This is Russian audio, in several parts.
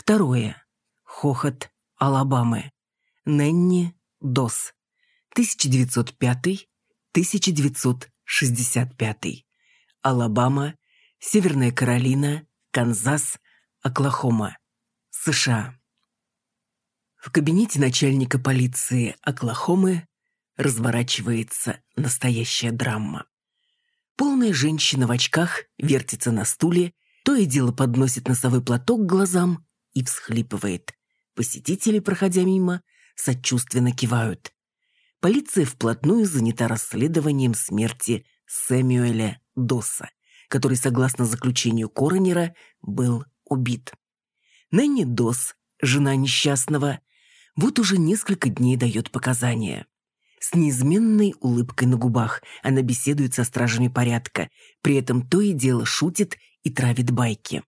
Второе. Хохот Алабамы. Ненни Дос. 1905-1965. Алабама, Северная Каролина, Канзас, Оклахома. США. В кабинете начальника полиции Оклахомы разворачивается настоящая драма. Полная женщина в очках вертится на стуле, то и дело подносит носовой платок к глазам и всхлипывает. Посетители, проходя мимо, сочувственно кивают. Полиция вплотную занята расследованием смерти Сэмюэля Досса, который, согласно заключению коронера, был убит. Нэнни Досс, жена несчастного, вот уже несколько дней дает показания. С неизменной улыбкой на губах она беседует со стражами порядка, при этом то и дело шутит и травит байки.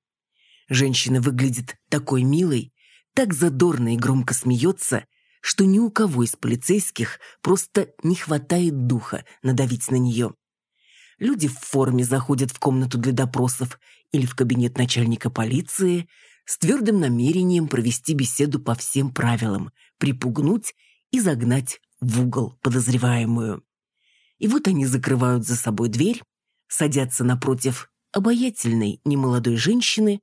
Женщина выглядит такой милой, так задорно и громко смеется, что ни у кого из полицейских просто не хватает духа надавить на нее. Люди в форме заходят в комнату для допросов или в кабинет начальника полиции с твердым намерением провести беседу по всем правилам, припугнуть и загнать в угол подозреваемую. И вот они закрывают за собой дверь, садятся напротив обаятельной немолодой женщины,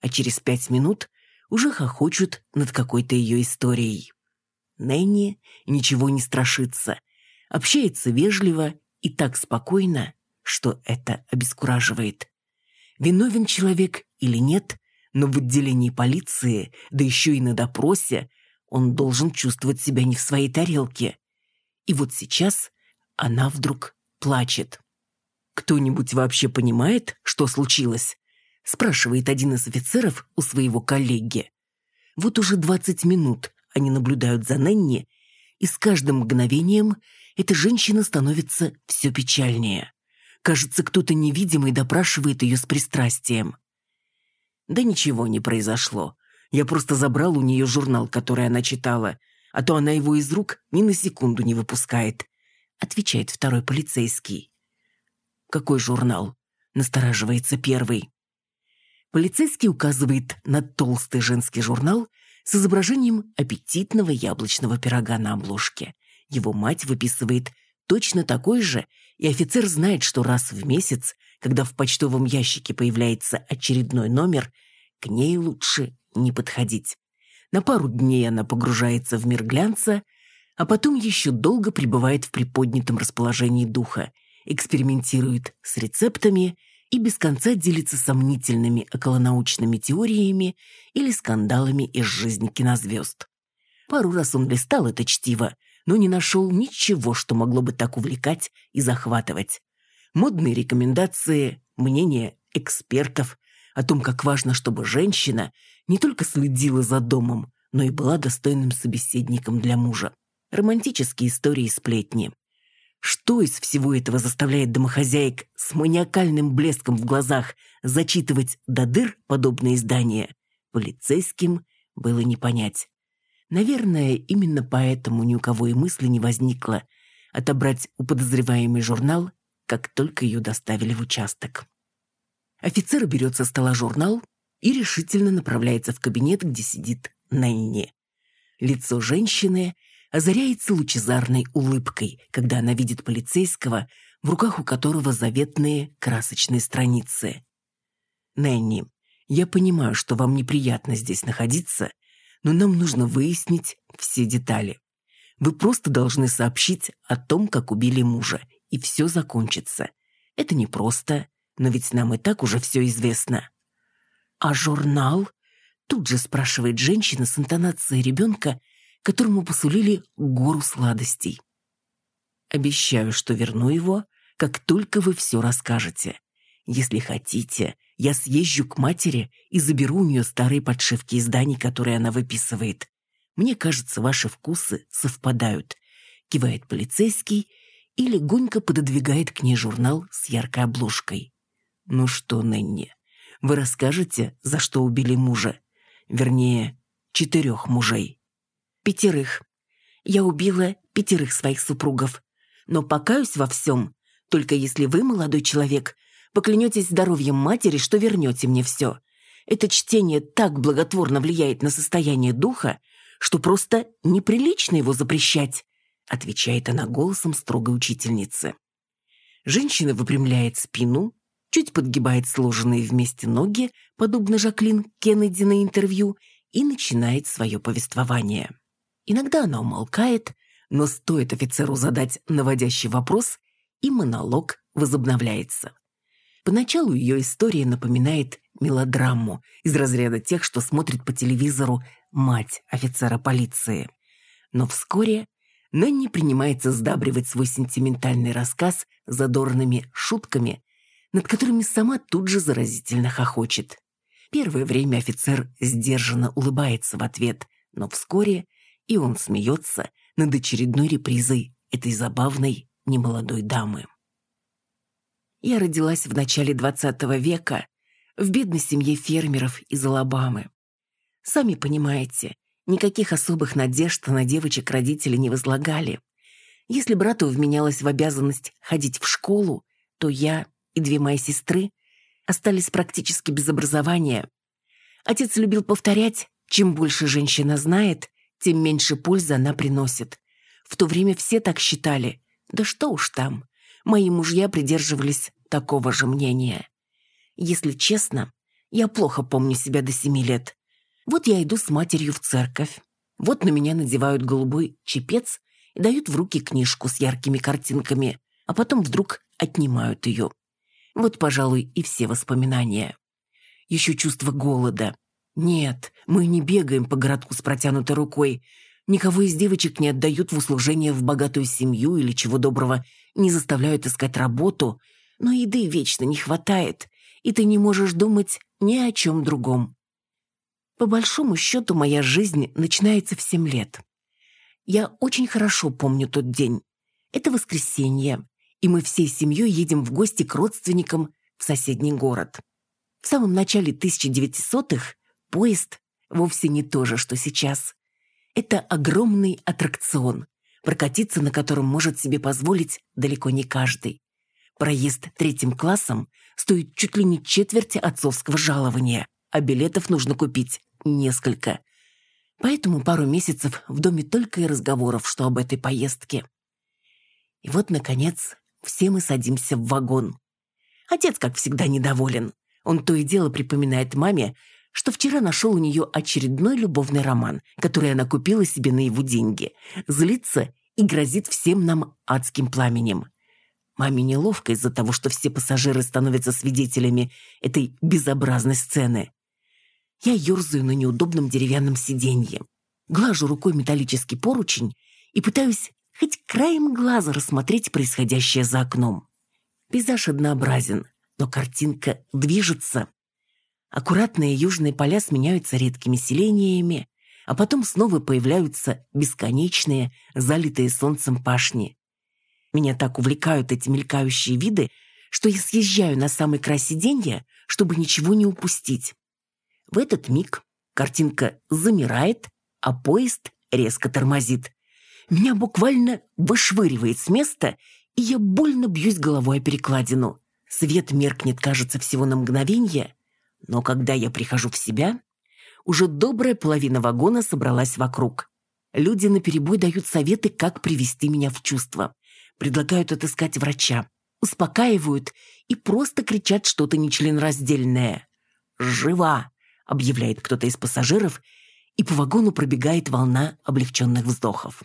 а через пять минут уже хохочут над какой-то ее историей. Нэнни ничего не страшится, общается вежливо и так спокойно, что это обескураживает. Виновен человек или нет, но в отделении полиции, да еще и на допросе, он должен чувствовать себя не в своей тарелке. И вот сейчас она вдруг плачет. «Кто-нибудь вообще понимает, что случилось?» Спрашивает один из офицеров у своего коллеги. Вот уже двадцать минут они наблюдают за Ненни, и с каждым мгновением эта женщина становится все печальнее. Кажется, кто-то невидимый допрашивает ее с пристрастием. Да ничего не произошло. Я просто забрал у нее журнал, который она читала, а то она его из рук ни на секунду не выпускает, отвечает второй полицейский. Какой журнал? Настораживается первый. Полицейский указывает на толстый женский журнал с изображением аппетитного яблочного пирога на обложке. Его мать выписывает точно такой же, и офицер знает, что раз в месяц, когда в почтовом ящике появляется очередной номер, к ней лучше не подходить. На пару дней она погружается в мир глянца, а потом еще долго пребывает в приподнятом расположении духа, экспериментирует с рецептами и без конца делится сомнительными околонаучными теориями или скандалами из жизни кинозвезд. Пару раз он листал это чтиво, но не нашел ничего, что могло бы так увлекать и захватывать. Модные рекомендации, мнения экспертов о том, как важно, чтобы женщина не только следила за домом, но и была достойным собеседником для мужа. Романтические истории и сплетни. Что из всего этого заставляет домохозяек с маниакальным блеском в глазах зачитывать до дыр подобные издания, полицейским было не понять. Наверное, именно поэтому ни у кого и мысли не возникло отобрать у подозреваемый журнал, как только ее доставили в участок. Офицер берет со стола журнал и решительно направляется в кабинет, где сидит Нэнни. Лицо женщины озаряется лучезарной улыбкой, когда она видит полицейского, в руках у которого заветные красочные страницы. «Нэнни, я понимаю, что вам неприятно здесь находиться, но нам нужно выяснить все детали. Вы просто должны сообщить о том, как убили мужа, и все закончится. Это непросто, но ведь нам и так уже все известно». «А журнал?» Тут же спрашивает женщина с интонацией ребенка, которому посулили гору сладостей. Обещаю, что верну его, как только вы все расскажете. Если хотите, я съезжу к матери и заберу у нее старые подшивки изданий, которые она выписывает. Мне кажется, ваши вкусы совпадают. Кивает полицейский и легонько пододвигает к ней журнал с яркой обложкой. Ну что, Нэнни, вы расскажете, за что убили мужа? Вернее, четырех мужей. Пятерых. Я убила пятерых своих супругов. Но покаюсь во всем, только если вы, молодой человек, поклянетесь здоровьем матери, что вернете мне все. Это чтение так благотворно влияет на состояние духа, что просто неприлично его запрещать, отвечает она голосом строгой учительницы. Женщина выпрямляет спину, чуть подгибает сложенные вместе ноги, подобно Жаклин Кеннеди на интервью, и начинает свое повествование. Иногда она умолкает, но стоит офицеру задать наводящий вопрос, и монолог возобновляется. Поначалу ее история напоминает мелодраму из разряда тех, что смотрит по телевизору мать офицера полиции. Но вскоре Нэнни принимается сдабривать свой сентиментальный рассказ задорными шутками, над которыми сама тут же заразительно хохочет. Первое время офицер сдержанно улыбается в ответ, но вскоре и он смеется над очередной репризой этой забавной немолодой дамы. Я родилась в начале XX века в бедной семье фермеров из Алабамы. Сами понимаете, никаких особых надежд на девочек родители не возлагали. Если брату вменялось в обязанность ходить в школу, то я и две мои сестры остались практически без образования. Отец любил повторять, чем больше женщина знает, тем меньше пользы она приносит. В то время все так считали. Да что уж там. Мои мужья придерживались такого же мнения. Если честно, я плохо помню себя до семи лет. Вот я иду с матерью в церковь. Вот на меня надевают голубой чепец и дают в руки книжку с яркими картинками, а потом вдруг отнимают ее. Вот, пожалуй, и все воспоминания. Еще чувство голода. Нет, мы не бегаем по городку с протянутой рукой. Никого из девочек не отдают в услужение в богатую семью или, чего доброго, не заставляют искать работу – но еды вечно не хватает, и ты не можешь думать ни о чем другом. По большому счету, моя жизнь начинается в семь лет. Я очень хорошо помню тот день. Это воскресенье, и мы всей семьей едем в гости к родственникам в соседний город. В самом начале 1900-х поезд вовсе не то же, что сейчас. Это огромный аттракцион, прокатиться на котором может себе позволить далеко не каждый. Проезд третьим классом стоит чуть ли не четверти отцовского жалования, а билетов нужно купить несколько. Поэтому пару месяцев в доме только и разговоров, что об этой поездке. И вот, наконец, все мы садимся в вагон. Отец, как всегда, недоволен. Он то и дело припоминает маме, что вчера нашел у нее очередной любовный роман, который она купила себе на его деньги. Злится и грозит всем нам адским пламенем. Маме неловко из-за того, что все пассажиры становятся свидетелями этой безобразной сцены. Я ерзаю на неудобном деревянном сиденье, глажу рукой металлический поручень и пытаюсь хоть краем глаза рассмотреть происходящее за окном. Пейзаж однообразен, но картинка движется. Аккуратные южные поля сменяются редкими селениями, а потом снова появляются бесконечные, залитые солнцем пашни. Меня так увлекают эти мелькающие виды, что я съезжаю на самый край сиденья, чтобы ничего не упустить. В этот миг картинка замирает, а поезд резко тормозит. Меня буквально вышвыривает с места, и я больно бьюсь головой о перекладину. Свет меркнет, кажется, всего на мгновение, но когда я прихожу в себя, уже добрая половина вагона собралась вокруг. Люди наперебой дают советы, как привести меня в чувство предлагают отыскать врача, успокаивают и просто кричат что-то нечленораздельное. «Жива!» — объявляет кто-то из пассажиров, и по вагону пробегает волна облегченных вздохов.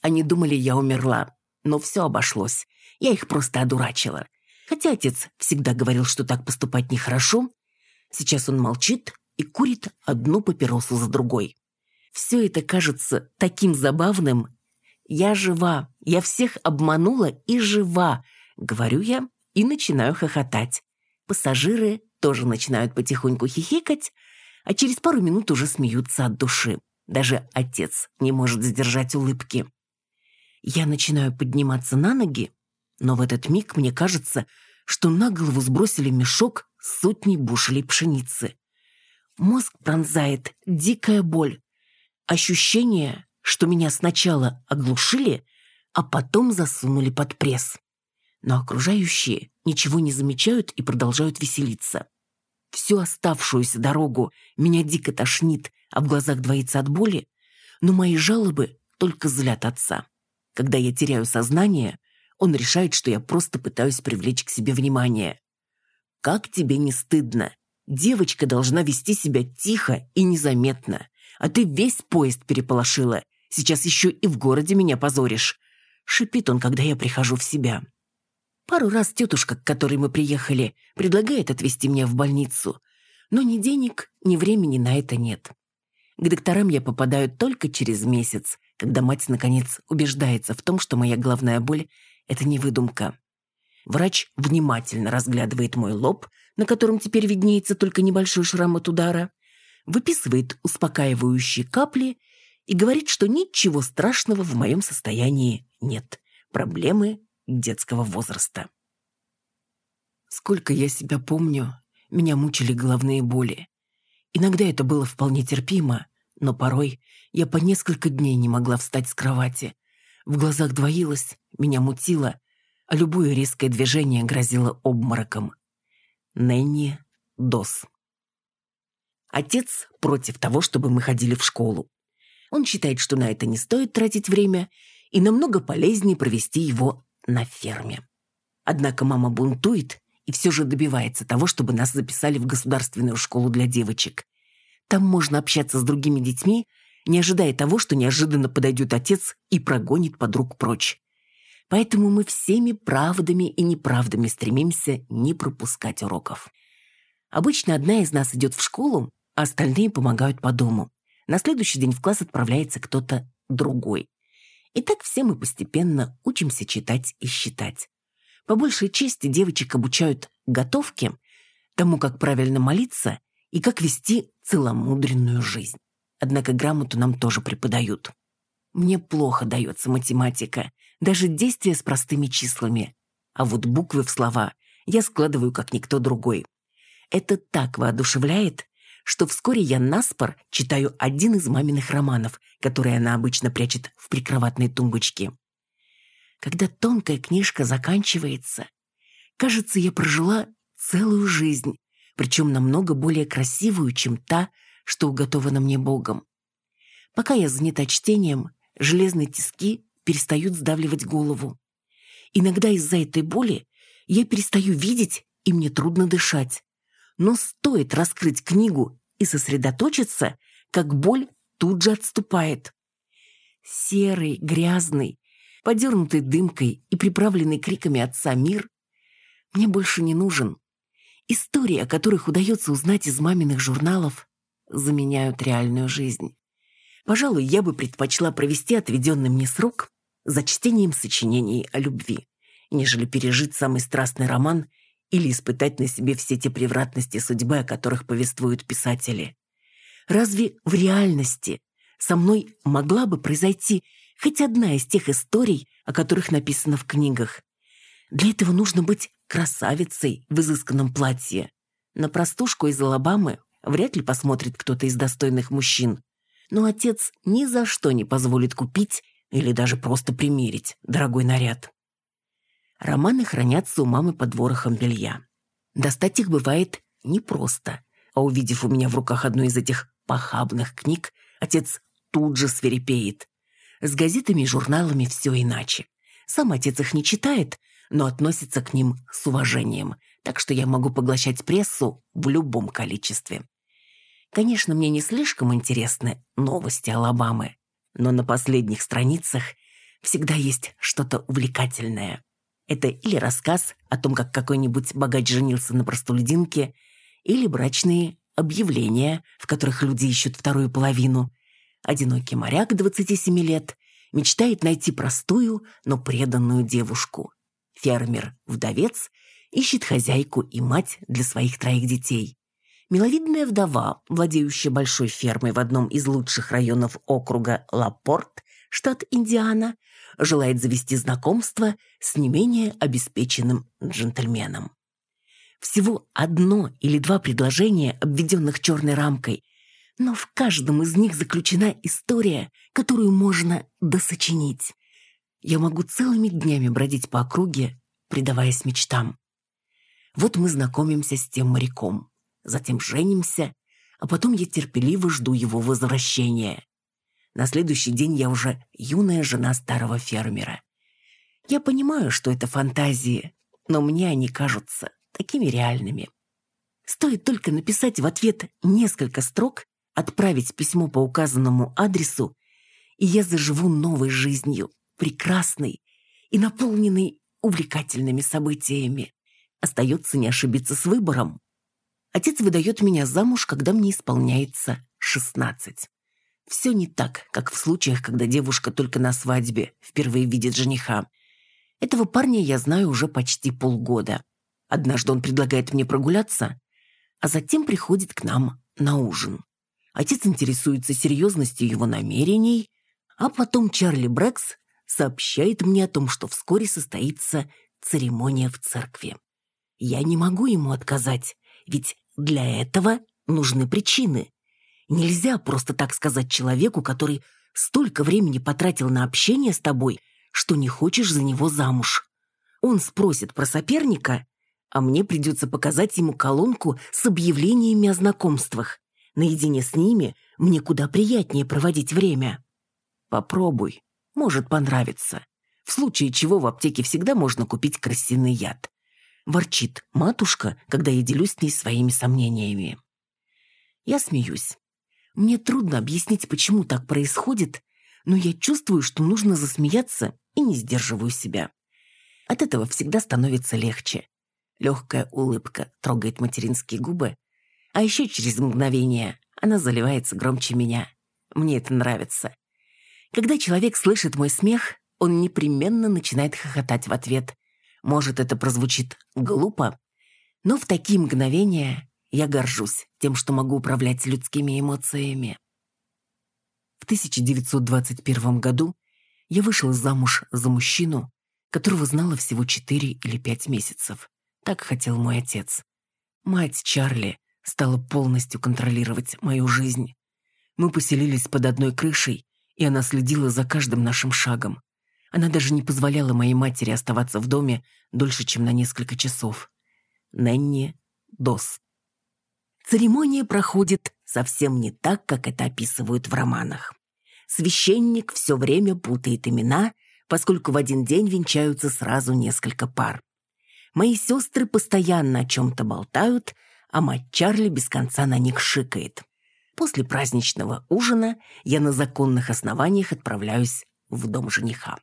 Они думали, я умерла, но все обошлось. Я их просто одурачила. Хотя отец всегда говорил, что так поступать нехорошо, сейчас он молчит и курит одну папиросу за другой. Все это кажется таким забавным я жива, я всех обманула и жива, говорю я и начинаю хохотать. Пассажиры тоже начинают потихоньку хихикать, а через пару минут уже смеются от души. Даже отец не может сдержать улыбки. Я начинаю подниматься на ноги, но в этот миг мне кажется, что на голову сбросили мешок с сотней бушелей пшеницы. Мозг пронзает дикая боль. Ощущение, что меня сначала оглушили, а потом засунули под пресс. Но окружающие ничего не замечают и продолжают веселиться. Всю оставшуюся дорогу меня дико тошнит, а в глазах двоится от боли, но мои жалобы только злят отца. Когда я теряю сознание, он решает, что я просто пытаюсь привлечь к себе внимание. «Как тебе не стыдно? Девочка должна вести себя тихо и незаметно, а ты весь поезд переполошила. Сейчас еще и в городе меня позоришь», — шипит он, когда я прихожу в себя. Пару раз тетушка, к которой мы приехали, предлагает отвезти меня в больницу, но ни денег, ни времени на это нет. К докторам я попадаю только через месяц, когда мать, наконец, убеждается в том, что моя головная боль – это не выдумка. Врач внимательно разглядывает мой лоб, на котором теперь виднеется только небольшой шрам от удара, выписывает успокаивающие капли и говорит, что ничего страшного в моем состоянии нет. Проблемы детского возраста. Сколько я себя помню, меня мучили головные боли. Иногда это было вполне терпимо, но порой я по несколько дней не могла встать с кровати. В глазах двоилось, меня мутило, а любое резкое движение грозило обмороком. Нэнни Дос. Отец против того, чтобы мы ходили в школу. Он считает, что на это не стоит тратить время, и намного полезнее провести его на ферме. Однако мама бунтует и все же добивается того, чтобы нас записали в государственную школу для девочек. Там можно общаться с другими детьми, не ожидая того, что неожиданно подойдет отец и прогонит подруг прочь. Поэтому мы всеми правдами и неправдами стремимся не пропускать уроков. Обычно одна из нас идет в школу, а остальные помогают по дому. На следующий день в класс отправляется кто-то другой. И так все мы постепенно учимся читать и считать. По большей части девочек обучают готовке, тому, как правильно молиться и как вести целомудренную жизнь. Однако грамоту нам тоже преподают. Мне плохо дается математика, даже действия с простыми числами. А вот буквы в слова я складываю как никто другой. Это так воодушевляет, что вскоре я наспор читаю один из маминых романов, который она обычно прячет в прикроватной тумбочке. Когда тонкая книжка заканчивается, кажется, я прожила целую жизнь, причем намного более красивую, чем та, что уготована мне Богом. Пока я занята чтением, железные тиски перестают сдавливать голову. Иногда из-за этой боли я перестаю видеть, и мне трудно дышать. Но стоит раскрыть книгу и сосредоточиться, как боль тут же отступает. Серый, грязный, подернутый дымкой и приправленный криками отца мир мне больше не нужен. Истории, о которых удается узнать из маминых журналов, заменяют реальную жизнь. Пожалуй, я бы предпочла провести отведенный мне срок за чтением сочинений о любви, нежели пережить самый страстный роман или испытать на себе все те превратности судьбы, о которых повествуют писатели. Разве в реальности со мной могла бы произойти хоть одна из тех историй, о которых написано в книгах? Для этого нужно быть красавицей в изысканном платье. На простушку из Алабамы вряд ли посмотрит кто-то из достойных мужчин. Но отец ни за что не позволит купить или даже просто примерить дорогой наряд. Романы хранятся у мамы под ворохом белья. Достать их бывает непросто, а увидев у меня в руках одну из этих похабных книг, отец тут же свирепеет. С газетами и журналами все иначе. Сам отец их не читает, но относится к ним с уважением, так что я могу поглощать прессу в любом количестве. Конечно, мне не слишком интересны новости Алабамы, но на последних страницах всегда есть что-то увлекательное. Это или рассказ о том, как какой-нибудь богач женился на простолюдинке, или брачные объявления, в которых люди ищут вторую половину. Одинокий моряк 27 лет мечтает найти простую, но преданную девушку. Фермер-вдовец ищет хозяйку и мать для своих троих детей. Миловидная вдова, владеющая большой фермой в одном из лучших районов округа Лапорт, штат Индиана, желает завести знакомство с не менее обеспеченным джентльменом. Всего одно или два предложения, обведенных черной рамкой, но в каждом из них заключена история, которую можно досочинить. Я могу целыми днями бродить по округе, предаваясь мечтам. Вот мы знакомимся с тем моряком. Затем женимся, а потом я терпеливо жду его возвращения. На следующий день я уже юная жена старого фермера. Я понимаю, что это фантазии, но мне они кажутся такими реальными. Стоит только написать в ответ несколько строк, отправить письмо по указанному адресу, и я заживу новой жизнью, прекрасной и наполненной увлекательными событиями. Остается не ошибиться с выбором. Отец выдает меня замуж, когда мне исполняется шестнадцать. Все не так, как в случаях, когда девушка только на свадьбе впервые видит жениха. Этого парня я знаю уже почти полгода. Однажды он предлагает мне прогуляться, а затем приходит к нам на ужин. Отец интересуется серьезностью его намерений, а потом Чарли Брэкс сообщает мне о том, что вскоре состоится церемония в церкви. Я не могу ему отказать, ведь для этого нужны причины. Нельзя просто так сказать человеку, который столько времени потратил на общение с тобой, что не хочешь за него замуж. Он спросит про соперника, а мне придется показать ему колонку с объявлениями о знакомствах. Наедине с ними мне куда приятнее проводить время. Попробуй, может понравиться. В случае чего в аптеке всегда можно купить крысиный яд. Ворчит матушка, когда я делюсь с ней своими сомнениями. Я смеюсь. Мне трудно объяснить, почему так происходит, но я чувствую, что нужно засмеяться и не сдерживаю себя. От этого всегда становится легче. Легкая улыбка трогает материнские губы, а еще через мгновение она заливается громче меня. Мне это нравится. Когда человек слышит мой смех, он непременно начинает хохотать в ответ. Может, это прозвучит глупо, но в такие мгновения я горжусь тем, что могу управлять людскими эмоциями. В 1921 году я вышла замуж за мужчину, которого знала всего 4 или 5 месяцев. Так хотел мой отец. Мать Чарли стала полностью контролировать мою жизнь. Мы поселились под одной крышей, и она следила за каждым нашим шагом. Она даже не позволяла моей матери оставаться в доме дольше, чем на несколько часов. Нэнни Дос. Церемония проходит совсем не так, как это описывают в романах. Священник все время путает имена, поскольку в один день венчаются сразу несколько пар. Мои сестры постоянно о чем-то болтают, а мать Чарли без конца на них шикает. После праздничного ужина я на законных основаниях отправляюсь в дом жениха.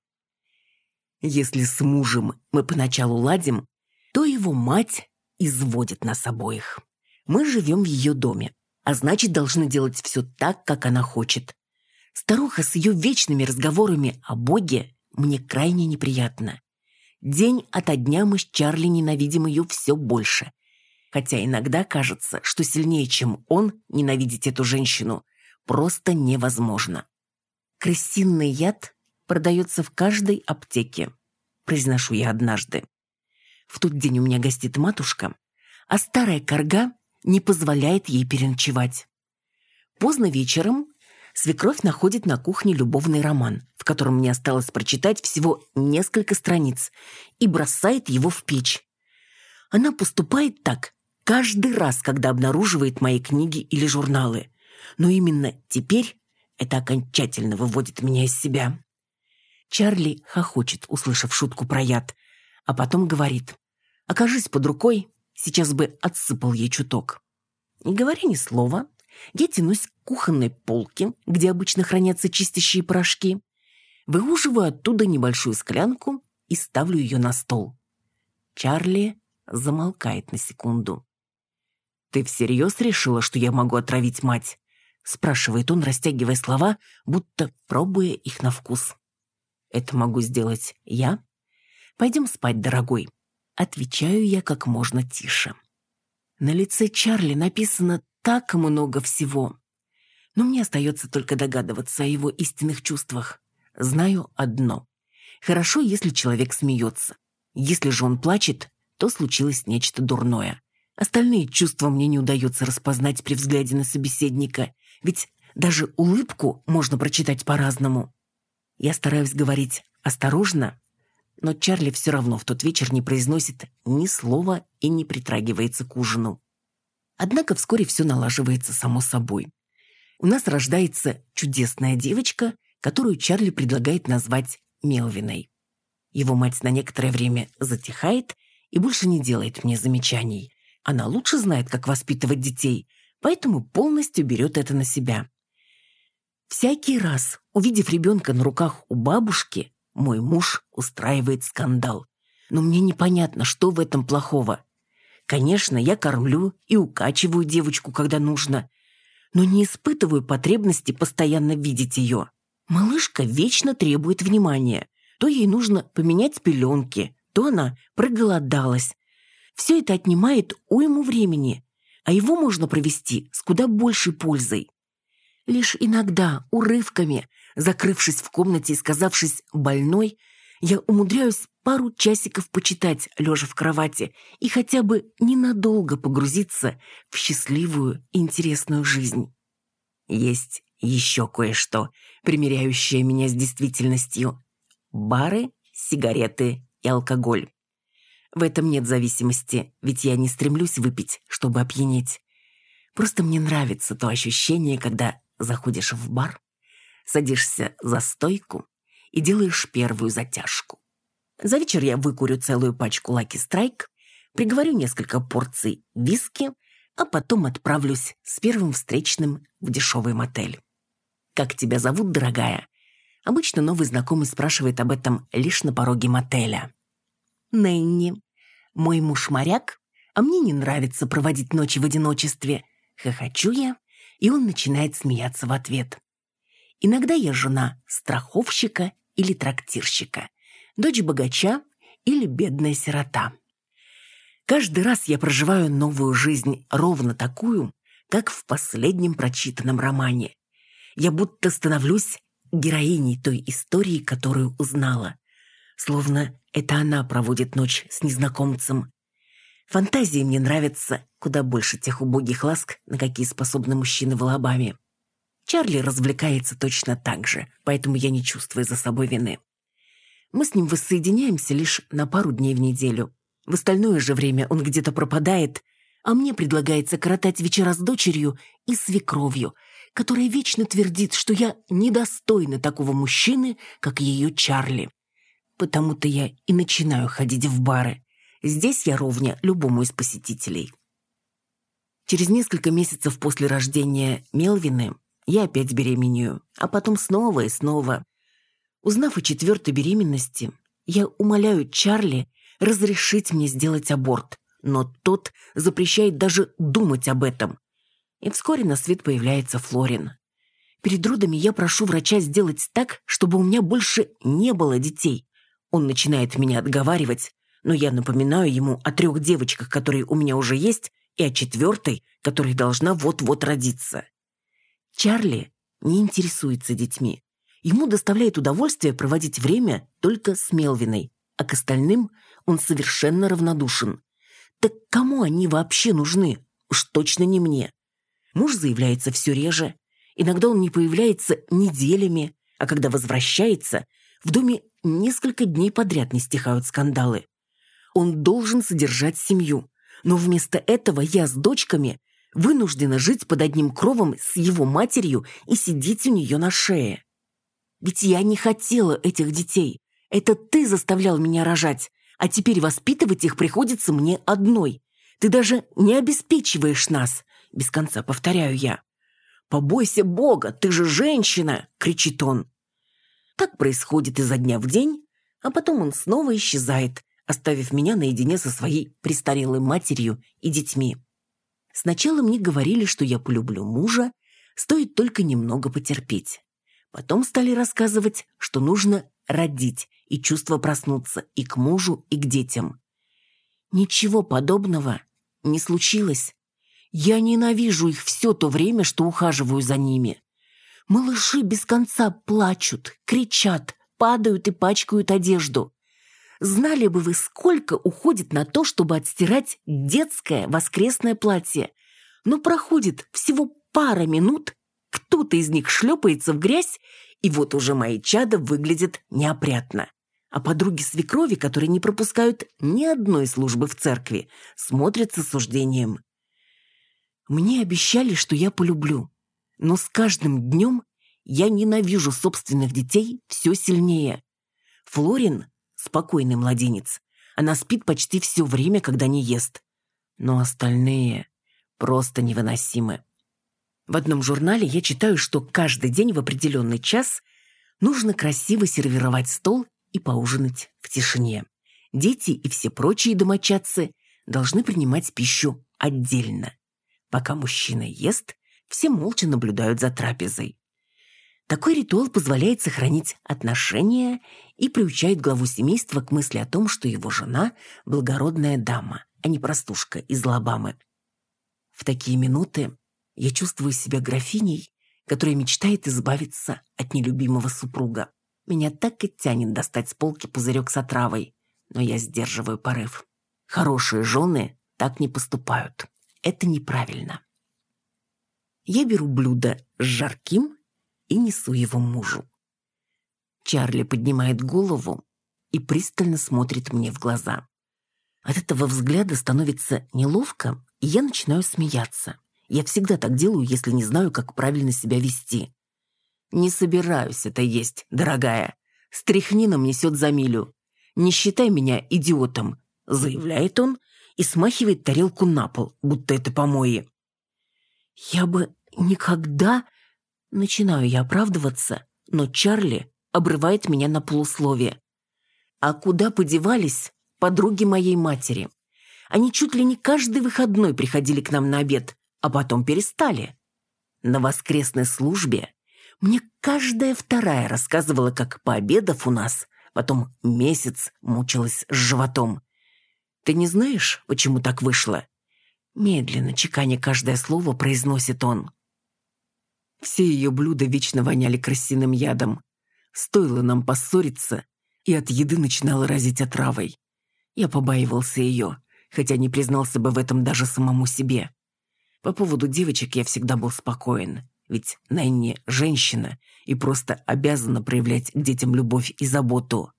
Если с мужем мы поначалу ладим, то его мать изводит нас обоих. Мы живем в ее доме, а значит, должны делать все так, как она хочет. Старуха с ее вечными разговорами о Боге мне крайне неприятна. День ото дня мы с Чарли ненавидим ее все больше. Хотя иногда кажется, что сильнее, чем он, ненавидеть эту женщину просто невозможно. Крысиный яд продается в каждой аптеке, произношу я однажды. В тот день у меня гостит матушка, а старая корга не позволяет ей переночевать. Поздно вечером свекровь находит на кухне любовный роман, в котором мне осталось прочитать всего несколько страниц, и бросает его в печь. Она поступает так каждый раз, когда обнаруживает мои книги или журналы. Но именно теперь это окончательно выводит меня из себя. Чарли хохочет, услышав шутку про яд, а потом говорит, «Окажись под рукой, Сейчас бы отсыпал ей чуток. Не говоря ни слова, я тянусь к кухонной полке, где обычно хранятся чистящие порошки, выуживаю оттуда небольшую склянку и ставлю ее на стол. Чарли замолкает на секунду. «Ты всерьез решила, что я могу отравить мать?» спрашивает он, растягивая слова, будто пробуя их на вкус. «Это могу сделать я? Пойдем спать, дорогой. Отвечаю я как можно тише. На лице Чарли написано так много всего. Но мне остается только догадываться о его истинных чувствах. Знаю одно. Хорошо, если человек смеется. Если же он плачет, то случилось нечто дурное. Остальные чувства мне не удается распознать при взгляде на собеседника, ведь даже улыбку можно прочитать по-разному. Я стараюсь говорить осторожно, но Чарли все равно в тот вечер не произносит ни слова и не притрагивается к ужину. Однако вскоре все налаживается само собой. У нас рождается чудесная девочка, которую Чарли предлагает назвать Мелвиной. Его мать на некоторое время затихает и больше не делает мне замечаний. Она лучше знает, как воспитывать детей, поэтому полностью берет это на себя. Всякий раз, увидев ребенка на руках у бабушки, мой муж устраивает скандал. Но мне непонятно, что в этом плохого. Конечно, я кормлю и укачиваю девочку, когда нужно, но не испытываю потребности постоянно видеть ее. Малышка вечно требует внимания. То ей нужно поменять пеленки, то она проголодалась. Все это отнимает уйму времени, а его можно провести с куда большей пользой. Лишь иногда, урывками, закрывшись в комнате и сказавшись «больной», я умудряюсь пару часиков почитать, лежа в кровати, и хотя бы ненадолго погрузиться в счастливую интересную жизнь. Есть еще кое-что, примеряющее меня с действительностью. Бары, сигареты и алкоголь. В этом нет зависимости, ведь я не стремлюсь выпить, чтобы опьянеть. Просто мне нравится то ощущение, когда заходишь в бар, садишься за стойку и делаешь первую затяжку. За вечер я выкурю целую пачку Lucky Strike, приговорю несколько порций виски, а потом отправлюсь с первым встречным в дешевый мотель. «Как тебя зовут, дорогая?» Обычно новый знакомый спрашивает об этом лишь на пороге мотеля. «Нэнни. Мой муж моряк, а мне не нравится проводить ночи в одиночестве. Хохочу я, и он начинает смеяться в ответ. Иногда я жена страховщика или трактирщика, дочь богача или бедная сирота. Каждый раз я проживаю новую жизнь, ровно такую, как в последнем прочитанном романе. Я будто становлюсь героиней той истории, которую узнала. Словно это она проводит ночь с незнакомцем. Фантазии мне нравятся куда больше тех убогих ласк, на какие способны мужчины в Алабаме. Чарли развлекается точно так же, поэтому я не чувствую за собой вины. Мы с ним воссоединяемся лишь на пару дней в неделю. В остальное же время он где-то пропадает, а мне предлагается коротать вечера с дочерью и свекровью, которая вечно твердит, что я недостойна такого мужчины, как ее Чарли. Потому-то я и начинаю ходить в бары. Здесь я ровня любому из посетителей. Через несколько месяцев после рождения Мелвины я опять беременею, а потом снова и снова. Узнав о четвертой беременности, я умоляю Чарли разрешить мне сделать аборт, но тот запрещает даже думать об этом. И вскоре на свет появляется Флорин. Перед родами я прошу врача сделать так, чтобы у меня больше не было детей. Он начинает меня отговаривать, но я напоминаю ему о трех девочках, которые у меня уже есть, и о четвертой, которая должна вот-вот родиться. Чарли не интересуется детьми. Ему доставляет удовольствие проводить время только с Мелвиной, а к остальным он совершенно равнодушен. Так кому они вообще нужны? Уж точно не мне. Муж заявляется все реже. Иногда он не появляется неделями, а когда возвращается, в доме несколько дней подряд не стихают скандалы. Он должен содержать семью, но вместо этого я с дочками вынуждена жить под одним кровом с его матерью и сидеть у нее на шее. Ведь я не хотела этих детей. Это ты заставлял меня рожать, а теперь воспитывать их приходится мне одной. Ты даже не обеспечиваешь нас, без конца повторяю я. «Побойся Бога, ты же женщина!» — кричит он. Так происходит изо дня в день, а потом он снова исчезает, оставив меня наедине со своей престарелой матерью и детьми. Сначала мне говорили, что я полюблю мужа, стоит только немного потерпеть. Потом стали рассказывать, что нужно родить, и чувство проснуться и к мужу, и к детям. Ничего подобного не случилось. Я ненавижу их все то время, что ухаживаю за ними. Малыши без конца плачут, кричат, падают и пачкают одежду. Знали бы вы, сколько уходит на то, чтобы отстирать детское воскресное платье. Но проходит всего пара минут, кто-то из них шлепается в грязь, и вот уже мои чада выглядят неопрятно. А подруги свекрови, которые не пропускают ни одной службы в церкви, смотрят с осуждением. Мне обещали, что я полюблю. Но с каждым днем я ненавижу собственных детей все сильнее. Флорин – спокойный младенец. Она спит почти все время, когда не ест. Но остальные просто невыносимы. В одном журнале я читаю, что каждый день в определенный час нужно красиво сервировать стол и поужинать в тишине. Дети и все прочие домочадцы должны принимать пищу отдельно. Пока мужчина ест, все молча наблюдают за трапезой. Такой ритуал позволяет сохранить отношения и приучает главу семейства к мысли о том, что его жена – благородная дама, а не простушка из Лабамы. В такие минуты я чувствую себя графиней, которая мечтает избавиться от нелюбимого супруга. Меня так и тянет достать с полки пузырек с отравой, но я сдерживаю порыв. Хорошие жены так не поступают. Это неправильно. Я беру блюдо с жарким и несу его мужу. Чарли поднимает голову и пристально смотрит мне в глаза. От этого взгляда становится неловко, и я начинаю смеяться. Я всегда так делаю, если не знаю, как правильно себя вести. «Не собираюсь это есть, дорогая. Стряхнином несет за милю. Не считай меня идиотом», — заявляет он и смахивает тарелку на пол, будто это помои. «Я бы никогда...» Начинаю я оправдываться, но Чарли обрывает меня на полусловие. А куда подевались подруги моей матери? Они чуть ли не каждый выходной приходили к нам на обед, а потом перестали. На воскресной службе мне каждая вторая рассказывала, как пообедав у нас, потом месяц мучилась с животом. Ты не знаешь, почему так вышло? Медленно, чеканя каждое слово, произносит он. Все ее блюда вечно воняли крысиным ядом. Стоило нам поссориться, и от еды начинала разить отравой. Я побаивался ее, хотя не признался бы в этом даже самому себе. По поводу девочек я всегда был спокоен, ведь Нэнни – женщина и просто обязана проявлять к детям любовь и заботу.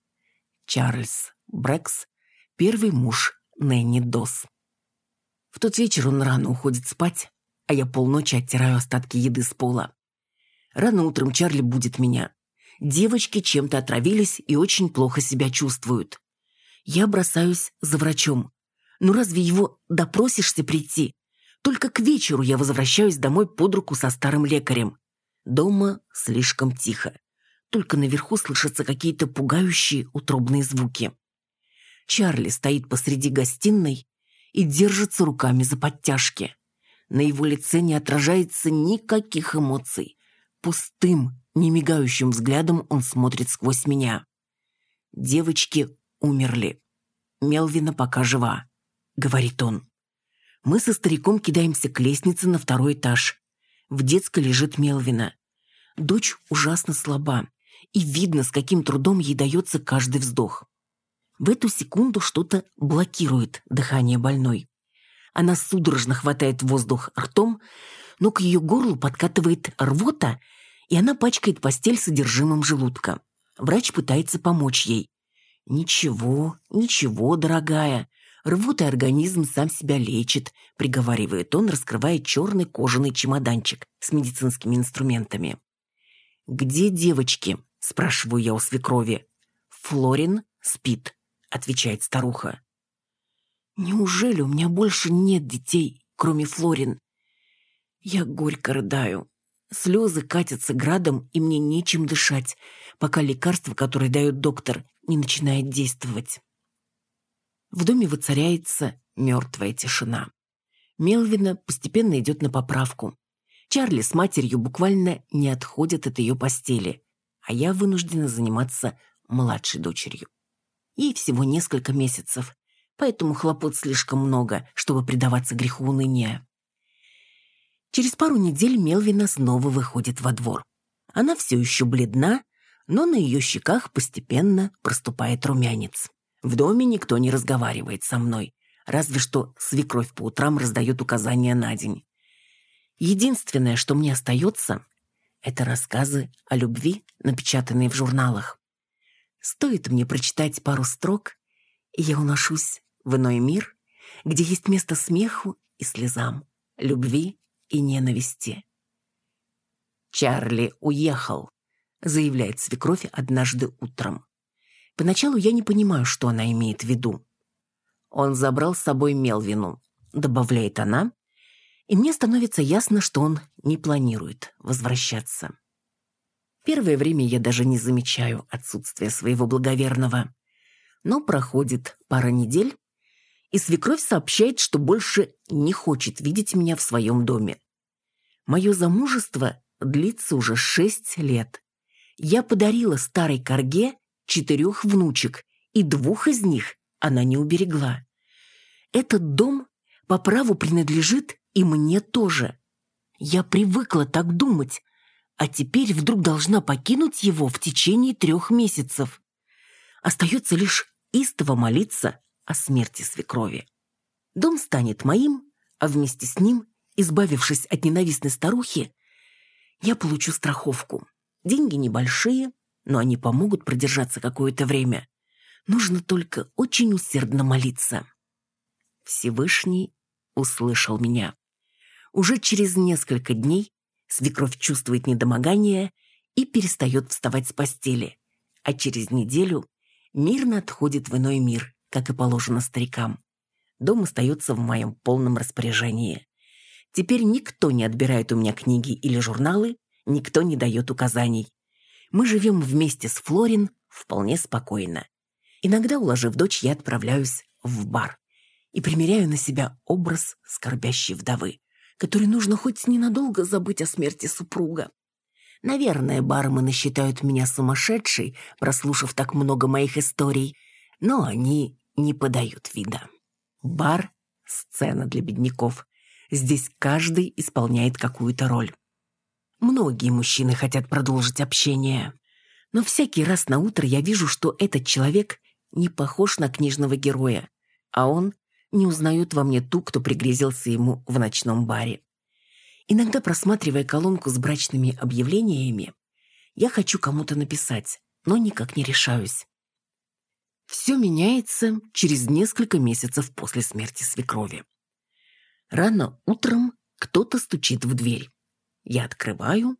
Чарльз Брэкс – первый муж Нэнни Дос. В тот вечер он рано уходит спать, а я полночи оттираю остатки еды с пола. Рано утром Чарли будет меня. Девочки чем-то отравились и очень плохо себя чувствуют. Я бросаюсь за врачом. Ну разве его допросишься прийти? Только к вечеру я возвращаюсь домой под руку со старым лекарем. Дома слишком тихо. Только наверху слышатся какие-то пугающие утробные звуки. Чарли стоит посреди гостиной и держится руками за подтяжки. На его лице не отражается никаких эмоций. Пустым, немигающим взглядом он смотрит сквозь меня. Девочки умерли. Мелвина пока жива, говорит он. Мы со стариком кидаемся к лестнице на второй этаж. В детской лежит Мелвина. Дочь ужасно слаба, и видно, с каким трудом ей дается каждый вздох. В эту секунду что-то блокирует дыхание больной. Она судорожно хватает воздух ртом, но к ее горлу подкатывает рвота, и она пачкает постель содержимым желудка. Врач пытается помочь ей. «Ничего, ничего, дорогая. Рвота организм сам себя лечит», — приговаривает он, раскрывая черный кожаный чемоданчик с медицинскими инструментами. «Где девочки?» — спрашиваю я у свекрови. «Флорин спит», — отвечает старуха. Неужели у меня больше нет детей, кроме Флорин? Я горько рыдаю. Слезы катятся градом, и мне нечем дышать, пока лекарство, которое дает доктор, не начинает действовать. В доме воцаряется мертвая тишина. Мелвина постепенно идет на поправку. Чарли с матерью буквально не отходят от ее постели, а я вынуждена заниматься младшей дочерью. Ей всего несколько месяцев, поэтому хлопот слишком много, чтобы предаваться греху уныния. Через пару недель Мелвина снова выходит во двор. Она все еще бледна, но на ее щеках постепенно проступает румянец. В доме никто не разговаривает со мной, разве что свекровь по утрам раздает указания на день. Единственное, что мне остается, это рассказы о любви, напечатанные в журналах. Стоит мне прочитать пару строк, и я уношусь в иной мир, где есть место смеху и слезам, любви и ненависти. «Чарли уехал», — заявляет свекровь однажды утром. Поначалу я не понимаю, что она имеет в виду. «Он забрал с собой Мелвину», — добавляет она, и мне становится ясно, что он не планирует возвращаться. Первое время я даже не замечаю отсутствия своего благоверного. Но проходит пара недель, и свекровь сообщает, что больше не хочет видеть меня в своем доме. Мое замужество длится уже шесть лет. Я подарила старой корге четырех внучек, и двух из них она не уберегла. Этот дом по праву принадлежит и мне тоже. Я привыкла так думать, а теперь вдруг должна покинуть его в течение трех месяцев. Остается лишь истово молиться о смерти свекрови. Дом станет моим, а вместе с ним, избавившись от ненавистной старухи, я получу страховку. Деньги небольшие, но они помогут продержаться какое-то время. Нужно только очень усердно молиться. Всевышний услышал меня. Уже через несколько дней свекровь чувствует недомогание и перестает вставать с постели, а через неделю мирно отходит в иной мир, как и положено старикам. Дом остается в моем полном распоряжении. Теперь никто не отбирает у меня книги или журналы, никто не дает указаний. Мы живем вместе с Флорин вполне спокойно. Иногда, уложив дочь, я отправляюсь в бар и примеряю на себя образ скорбящей вдовы, которой нужно хоть ненадолго забыть о смерти супруга. Наверное, бармены считают меня сумасшедшей, прослушав так много моих историй, но они не подают вида. Бар — сцена для бедняков. Здесь каждый исполняет какую-то роль. Многие мужчины хотят продолжить общение. Но всякий раз на утро я вижу, что этот человек не похож на книжного героя, а он не узнает во мне ту, кто пригрезился ему в ночном баре. Иногда, просматривая колонку с брачными объявлениями, я хочу кому-то написать, но никак не решаюсь. Все меняется через несколько месяцев после смерти свекрови. Рано утром кто-то стучит в дверь. Я открываю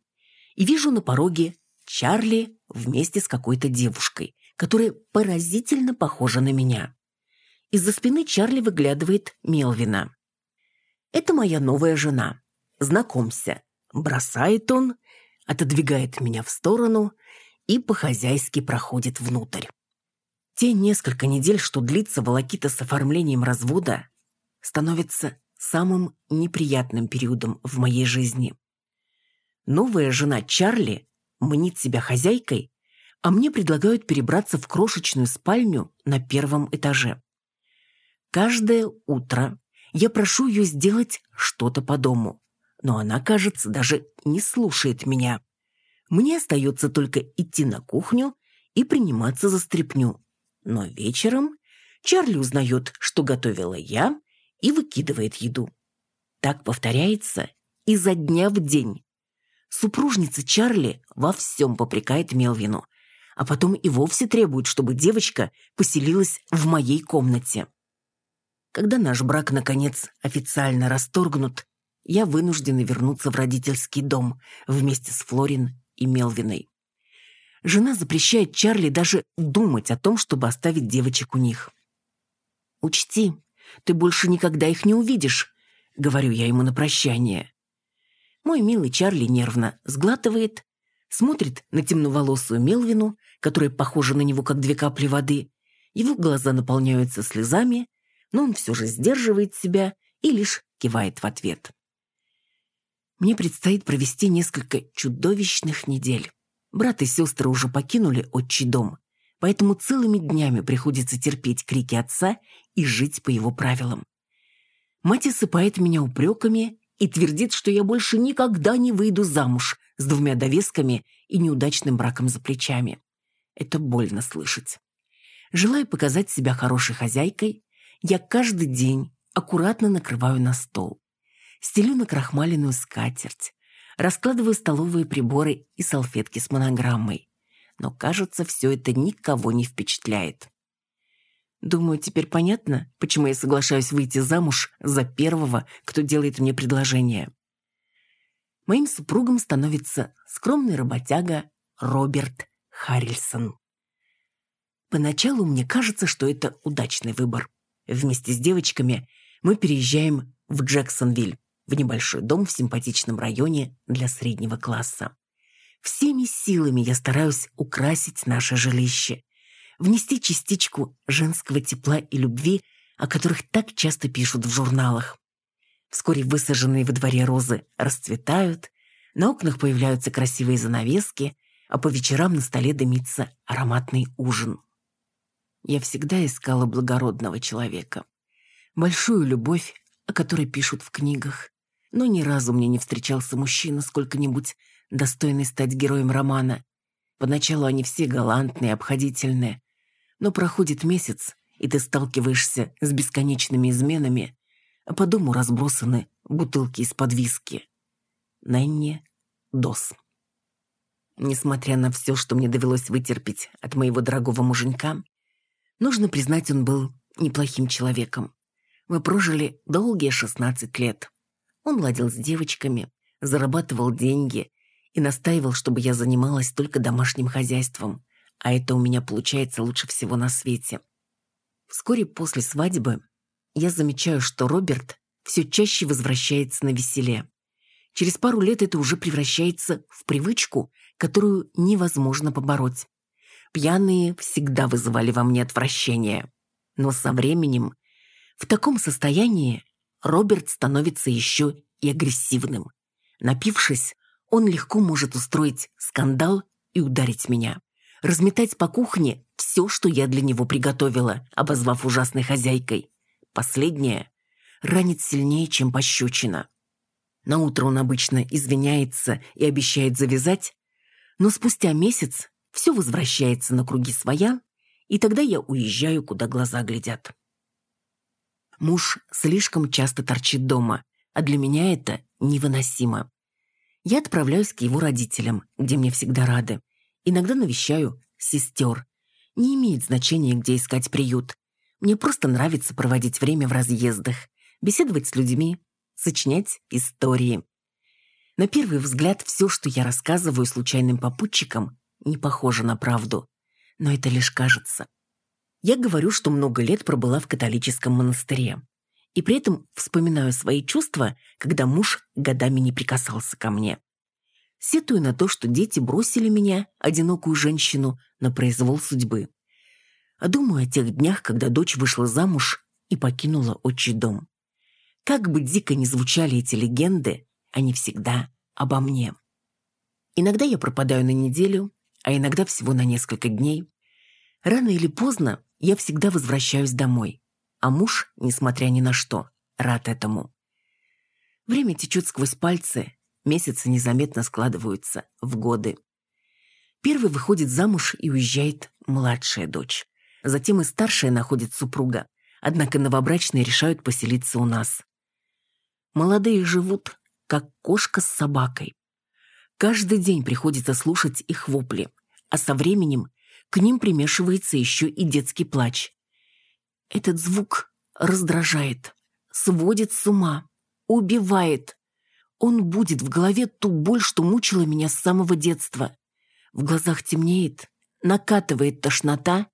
и вижу на пороге Чарли вместе с какой-то девушкой, которая поразительно похожа на меня. Из-за спины Чарли выглядывает Мелвина. «Это моя новая жена. Знакомься». Бросает он, отодвигает меня в сторону и по-хозяйски проходит внутрь. Те несколько недель, что длится волокита с оформлением развода, становятся самым неприятным периодом в моей жизни. Новая жена Чарли мнит себя хозяйкой, а мне предлагают перебраться в крошечную спальню на первом этаже. Каждое утро я прошу ее сделать что-то по дому, но она, кажется, даже не слушает меня. Мне остается только идти на кухню и приниматься за стряпню. Но вечером Чарли узнает, что готовила я, и выкидывает еду. Так повторяется изо дня в день. Супружница Чарли во всем попрекает Мелвину, а потом и вовсе требует, чтобы девочка поселилась в моей комнате. Когда наш брак, наконец, официально расторгнут, я вынуждена вернуться в родительский дом вместе с Флорин и Мелвиной. Жена запрещает Чарли даже думать о том, чтобы оставить девочек у них. «Учти, ты больше никогда их не увидишь», — говорю я ему на прощание. Мой милый Чарли нервно сглатывает, смотрит на темноволосую Мелвину, которая похожа на него, как две капли воды. Его глаза наполняются слезами, но он все же сдерживает себя и лишь кивает в ответ. Мне предстоит провести несколько чудовищных недель. Брат и сестры уже покинули отчий дом, поэтому целыми днями приходится терпеть крики отца и жить по его правилам. Мать осыпает меня упреками и твердит, что я больше никогда не выйду замуж с двумя довесками и неудачным браком за плечами. Это больно слышать. Желая показать себя хорошей хозяйкой, я каждый день аккуратно накрываю на стол. Стелю на крахмаленную скатерть, раскладываю столовые приборы и салфетки с монограммой. Но, кажется, все это никого не впечатляет. Думаю, теперь понятно, почему я соглашаюсь выйти замуж за первого, кто делает мне предложение. Моим супругом становится скромный работяга Роберт Харрельсон. Поначалу мне кажется, что это удачный выбор. Вместе с девочками мы переезжаем в Джексонвиль, в небольшой дом в симпатичном районе для среднего класса. Всеми силами я стараюсь украсить наше жилище, внести частичку женского тепла и любви, о которых так часто пишут в журналах. Вскоре высаженные во дворе розы расцветают, на окнах появляются красивые занавески, а по вечерам на столе дымится ароматный ужин. Я всегда искала благородного человека. Большую любовь, о которой пишут в книгах. Но ни разу мне не встречался мужчина, сколько-нибудь достойный стать героем романа. Поначалу они все галантные, обходительные. Но проходит месяц, и ты сталкиваешься с бесконечными изменами, а по дому разбросаны бутылки из-под виски. Нэнни Дос. Несмотря на все, что мне довелось вытерпеть от моего дорогого муженька, Нужно признать, он был неплохим человеком. Мы прожили долгие 16 лет. Он ладил с девочками, зарабатывал деньги и настаивал, чтобы я занималась только домашним хозяйством, а это у меня получается лучше всего на свете. Вскоре после свадьбы я замечаю, что Роберт все чаще возвращается на веселе. Через пару лет это уже превращается в привычку, которую невозможно побороть. Пьяные всегда вызывали во мне отвращение. Но со временем в таком состоянии Роберт становится еще и агрессивным. Напившись, он легко может устроить скандал и ударить меня. Разметать по кухне все, что я для него приготовила, обозвав ужасной хозяйкой. Последнее ранит сильнее, чем пощечина. Наутро он обычно извиняется и обещает завязать, но спустя месяц все возвращается на круги своя, и тогда я уезжаю, куда глаза глядят. Муж слишком часто торчит дома, а для меня это невыносимо. Я отправляюсь к его родителям, где мне всегда рады. Иногда навещаю сестер. Не имеет значения, где искать приют. Мне просто нравится проводить время в разъездах, беседовать с людьми, сочинять истории. На первый взгляд, все, что я рассказываю случайным попутчикам, не похоже на правду. Но это лишь кажется. Я говорю, что много лет пробыла в католическом монастыре. И при этом вспоминаю свои чувства, когда муж годами не прикасался ко мне. Сетую на то, что дети бросили меня, одинокую женщину, на произвол судьбы. А думаю о тех днях, когда дочь вышла замуж и покинула отчий дом. Как бы дико ни звучали эти легенды, они всегда обо мне. Иногда я пропадаю на неделю, а иногда всего на несколько дней. Рано или поздно я всегда возвращаюсь домой, а муж, несмотря ни на что, рад этому. Время течет сквозь пальцы, месяцы незаметно складываются в годы. Первый выходит замуж и уезжает младшая дочь. Затем и старшая находит супруга, однако новобрачные решают поселиться у нас. Молодые живут, как кошка с собакой. Каждый день приходится слушать их вопли, а со временем к ним примешивается еще и детский плач. Этот звук раздражает, сводит с ума, убивает. Он будет в голове ту боль, что мучила меня с самого детства. В глазах темнеет, накатывает тошнота,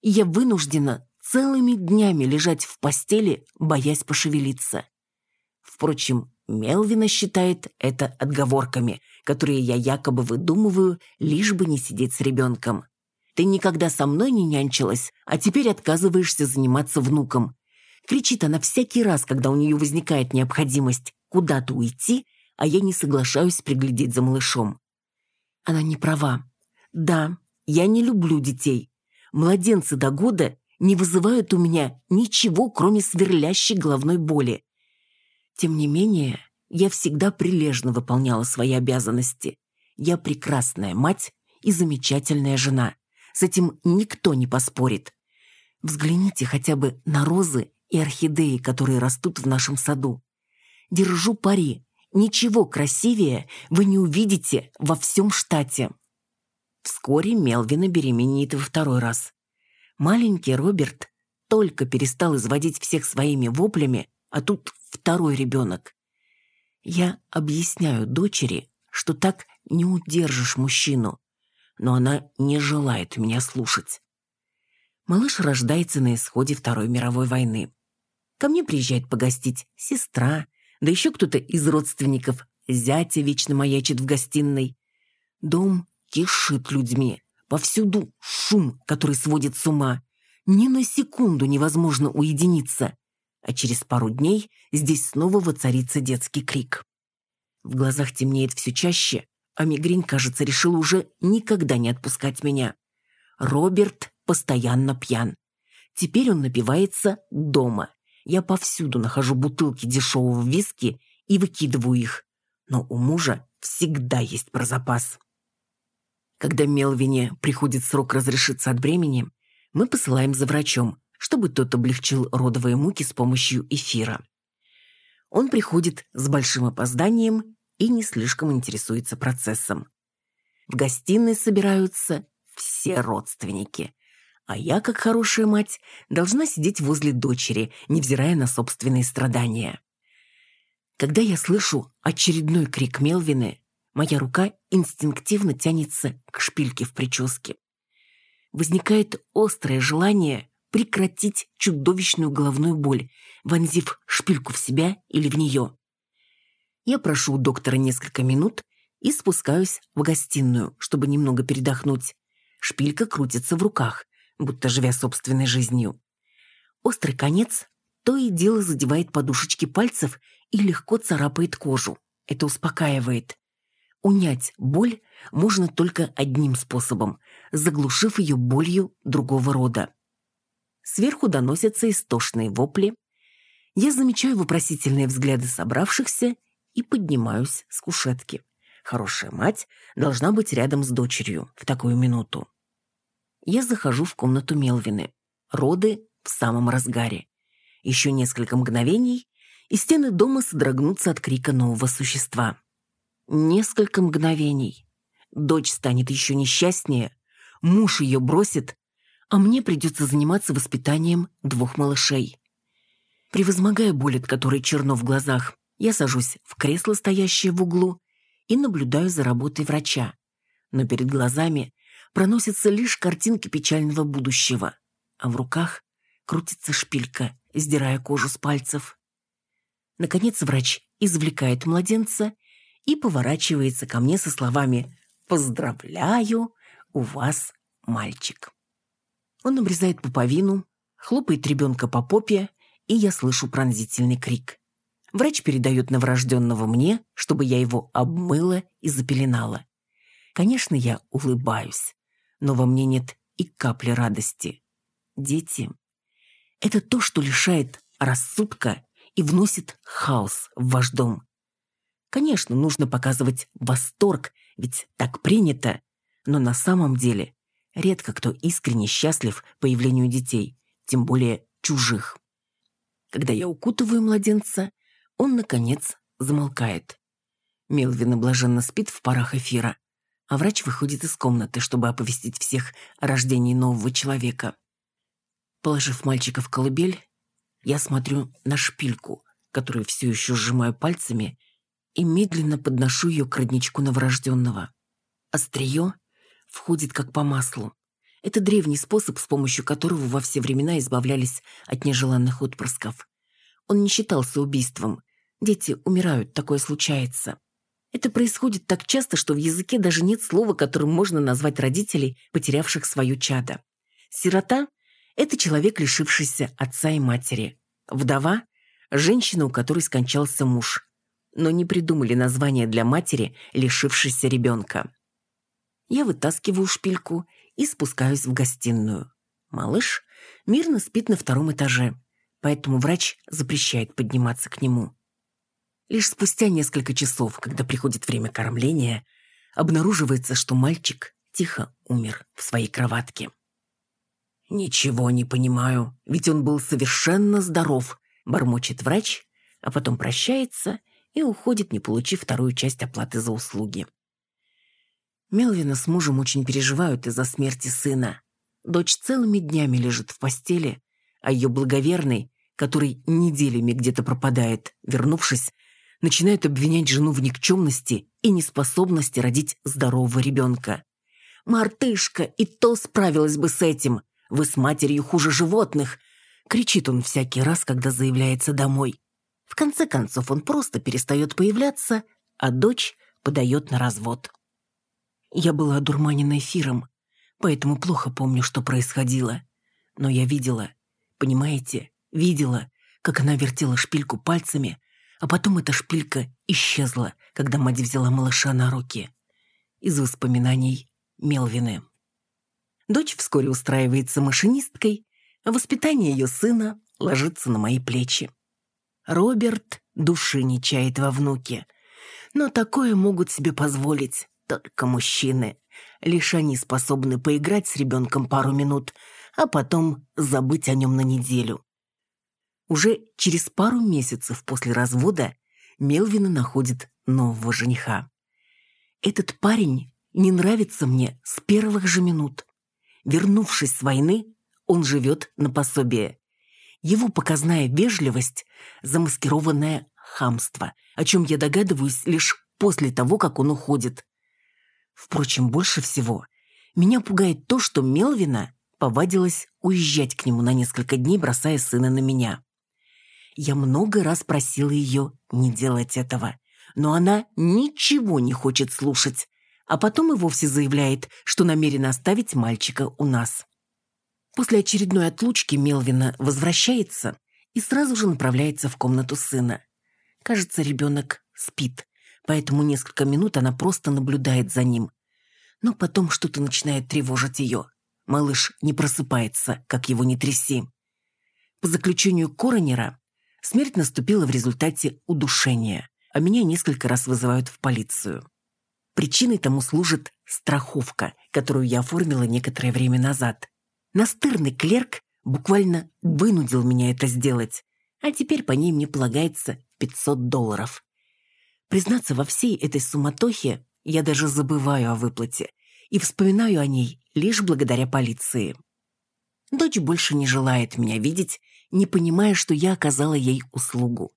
и я вынуждена целыми днями лежать в постели, боясь пошевелиться. Впрочем, Мелвина считает это отговорками, которые я якобы выдумываю, лишь бы не сидеть с ребенком. Ты никогда со мной не нянчилась, а теперь отказываешься заниматься внуком. Кричит она всякий раз, когда у нее возникает необходимость куда-то уйти, а я не соглашаюсь приглядеть за малышом. Она не права. Да, я не люблю детей. Младенцы до года не вызывают у меня ничего, кроме сверлящей головной боли. Тем не менее, я всегда прилежно выполняла свои обязанности. Я прекрасная мать и замечательная жена. С этим никто не поспорит. Взгляните хотя бы на розы и орхидеи, которые растут в нашем саду. Держу пари, ничего красивее вы не увидите во всем штате. Вскоре Мелвина беременеет во второй раз. Маленький Роберт только перестал изводить всех своими воплями, а тут второй ребенок. Я объясняю дочери, что так не удержишь мужчину, но она не желает меня слушать. Малыш рождается на исходе Второй мировой войны. Ко мне приезжает погостить сестра, да еще кто-то из родственников, зятя вечно маячит в гостиной. Дом кишит людьми, повсюду шум, который сводит с ума. Ни на секунду невозможно уединиться. А через пару дней здесь снова воцарится детский крик. В глазах темнеет все чаще, а мигрень, кажется, решила уже никогда не отпускать меня. Роберт постоянно пьян. Теперь он напивается дома. Я повсюду нахожу бутылки дешевого виски и выкидываю их. Но у мужа всегда есть про запас. Когда Мелвине приходит срок разрешиться от бремени, мы посылаем за врачом, чтобы тот облегчил родовые муки с помощью эфира. Он приходит с большим опозданием и не слишком интересуется процессом. В гостиной собираются все родственники. А я, как хорошая мать, должна сидеть возле дочери, невзирая на собственные страдания. Когда я слышу очередной крик Мелвины, моя рука инстинктивно тянется к шпильке в прическе. Возникает острое желание прекратить чудовищную головную боль, вонзив шпильку в себя или в нее. Я прошу у доктора несколько минут и спускаюсь в гостиную, чтобы немного передохнуть. Шпилька крутится в руках, будто живя собственной жизнью. Острый конец то и дело задевает подушечки пальцев и легко царапает кожу. Это успокаивает. Унять боль можно только одним способом, заглушив ее болью другого рода. Сверху доносятся истошные вопли. Я замечаю вопросительные взгляды собравшихся и поднимаюсь с кушетки. Хорошая мать должна быть рядом с дочерью в такую минуту. Я захожу в комнату Мелвины. Роды в самом разгаре. Еще несколько мгновений, и стены дома содрогнутся от крика нового существа. Несколько мгновений. Дочь станет еще несчастнее, муж ее бросит, а мне придется заниматься воспитанием двух малышей. Превозмогая боль, от которой черно в глазах, я сажусь в кресло, стоящее в углу, и наблюдаю за работой врача. Но перед глазами проносятся лишь картинки печального будущего, а в руках крутится шпилька, сдирая кожу с пальцев. Наконец врач извлекает младенца и поворачивается ко мне со словами «Поздравляю, у вас мальчик». Он обрезает пуповину, хлопает ребенка по попе, и я слышу пронзительный крик. Врач передает новорожденного мне, чтобы я его обмыла и запеленала. Конечно, я улыбаюсь, но во мне нет и капли радости. Дети — это то, что лишает рассудка и вносит хаос в ваш дом. Конечно, нужно показывать восторг, ведь так принято, но на самом деле редко кто искренне счастлив появлению детей, тем более чужих. Когда я укутываю младенца, он, наконец, замолкает. Мелвин блаженно спит в парах эфира, а врач выходит из комнаты, чтобы оповестить всех о рождении нового человека. Положив мальчика в колыбель, я смотрю на шпильку, которую все еще сжимаю пальцами, и медленно подношу ее к родничку новорожденного. Острие входит как по маслу. Это древний способ, с помощью которого во все времена избавлялись от нежеланных отпрысков. Он не считался убийством, Дети умирают, такое случается. Это происходит так часто, что в языке даже нет слова, которым можно назвать родителей, потерявших свое чадо. Сирота – это человек, лишившийся отца и матери. Вдова – женщина, у которой скончался муж. Но не придумали название для матери, лишившейся ребенка. Я вытаскиваю шпильку и спускаюсь в гостиную. Малыш мирно спит на втором этаже, поэтому врач запрещает подниматься к нему. Лишь спустя несколько часов, когда приходит время кормления, обнаруживается, что мальчик тихо умер в своей кроватке. «Ничего не понимаю, ведь он был совершенно здоров», – бормочет врач, а потом прощается и уходит, не получив вторую часть оплаты за услуги. Мелвина с мужем очень переживают из-за смерти сына. Дочь целыми днями лежит в постели, а ее благоверный, который неделями где-то пропадает, вернувшись, начинают обвинять жену в никчемности и неспособности родить здорового ребенка. «Мартышка, и то справилась бы с этим. Вы с матерью хуже животных!» Кричит он всякий раз, когда заявляется домой. В конце концов, он просто перестает появляться, а дочь подает на развод. Я была одурманена эфиром, поэтому плохо помню, что происходило. Но я видела, понимаете, видела, как она вертела шпильку пальцами, а потом эта шпилька исчезла, когда мать взяла малыша на руки. Из воспоминаний Мелвины. Дочь вскоре устраивается машинисткой, а воспитание ее сына ложится на мои плечи. Роберт души не чает во внуке, но такое могут себе позволить только мужчины. Лишь они способны поиграть с ребенком пару минут, а потом забыть о нем на неделю. Уже через пару месяцев после развода Мелвина находит нового жениха. Этот парень не нравится мне с первых же минут. Вернувшись с войны, он живет на пособие. Его показная вежливость – замаскированное хамство, о чем я догадываюсь лишь после того, как он уходит. Впрочем, больше всего меня пугает то, что Мелвина повадилась уезжать к нему на несколько дней, бросая сына на меня. Я много раз просила ее не делать этого, но она ничего не хочет слушать, а потом и вовсе заявляет, что намерена оставить мальчика у нас. После очередной отлучки Мелвина возвращается и сразу же направляется в комнату сына. Кажется, ребенок спит, поэтому несколько минут она просто наблюдает за ним. Но потом что-то начинает тревожить ее. Малыш не просыпается, как его не тряси. По заключению коронера, Смерть наступила в результате удушения, а меня несколько раз вызывают в полицию. Причиной тому служит страховка, которую я оформила некоторое время назад. Настырный клерк буквально вынудил меня это сделать, а теперь по ней мне полагается 500 долларов. Признаться, во всей этой суматохе я даже забываю о выплате и вспоминаю о ней лишь благодаря полиции. Дочь больше не желает меня видеть не понимая, что я оказала ей услугу.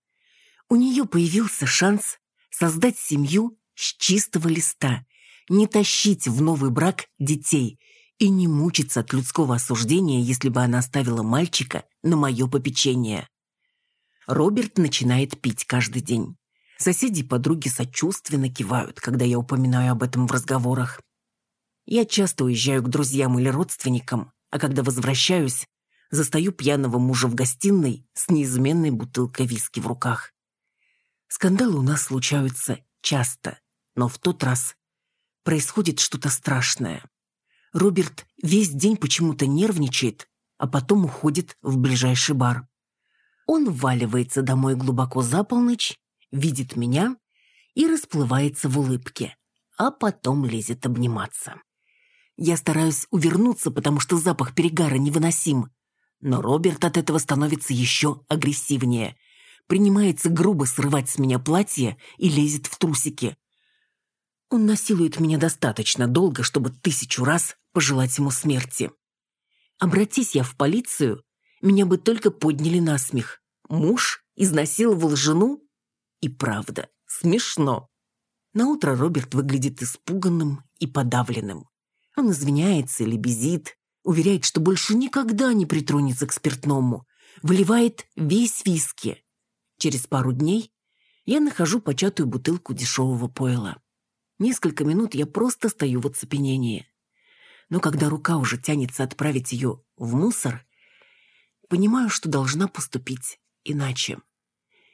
У нее появился шанс создать семью с чистого листа, не тащить в новый брак детей и не мучиться от людского осуждения, если бы она оставила мальчика на мое попечение. Роберт начинает пить каждый день. Соседи и подруги сочувственно кивают, когда я упоминаю об этом в разговорах. Я часто уезжаю к друзьям или родственникам, а когда возвращаюсь, застаю пьяного мужа в гостиной с неизменной бутылкой виски в руках. Скандалы у нас случаются часто, но в тот раз происходит что-то страшное. Роберт весь день почему-то нервничает, а потом уходит в ближайший бар. Он вваливается домой глубоко за полночь, видит меня и расплывается в улыбке, а потом лезет обниматься. Я стараюсь увернуться, потому что запах перегара невыносим, но Роберт от этого становится еще агрессивнее. Принимается грубо срывать с меня платье и лезет в трусики. Он насилует меня достаточно долго, чтобы тысячу раз пожелать ему смерти. Обратись я в полицию, меня бы только подняли на смех. Муж изнасиловал жену? И правда, смешно. Наутро Роберт выглядит испуганным и подавленным. Он извиняется или безит, Уверяет, что больше никогда не притронется к спиртному. Выливает весь виски. Через пару дней я нахожу початую бутылку дешевого пойла. Несколько минут я просто стою в оцепенении. Но когда рука уже тянется отправить ее в мусор, понимаю, что должна поступить иначе.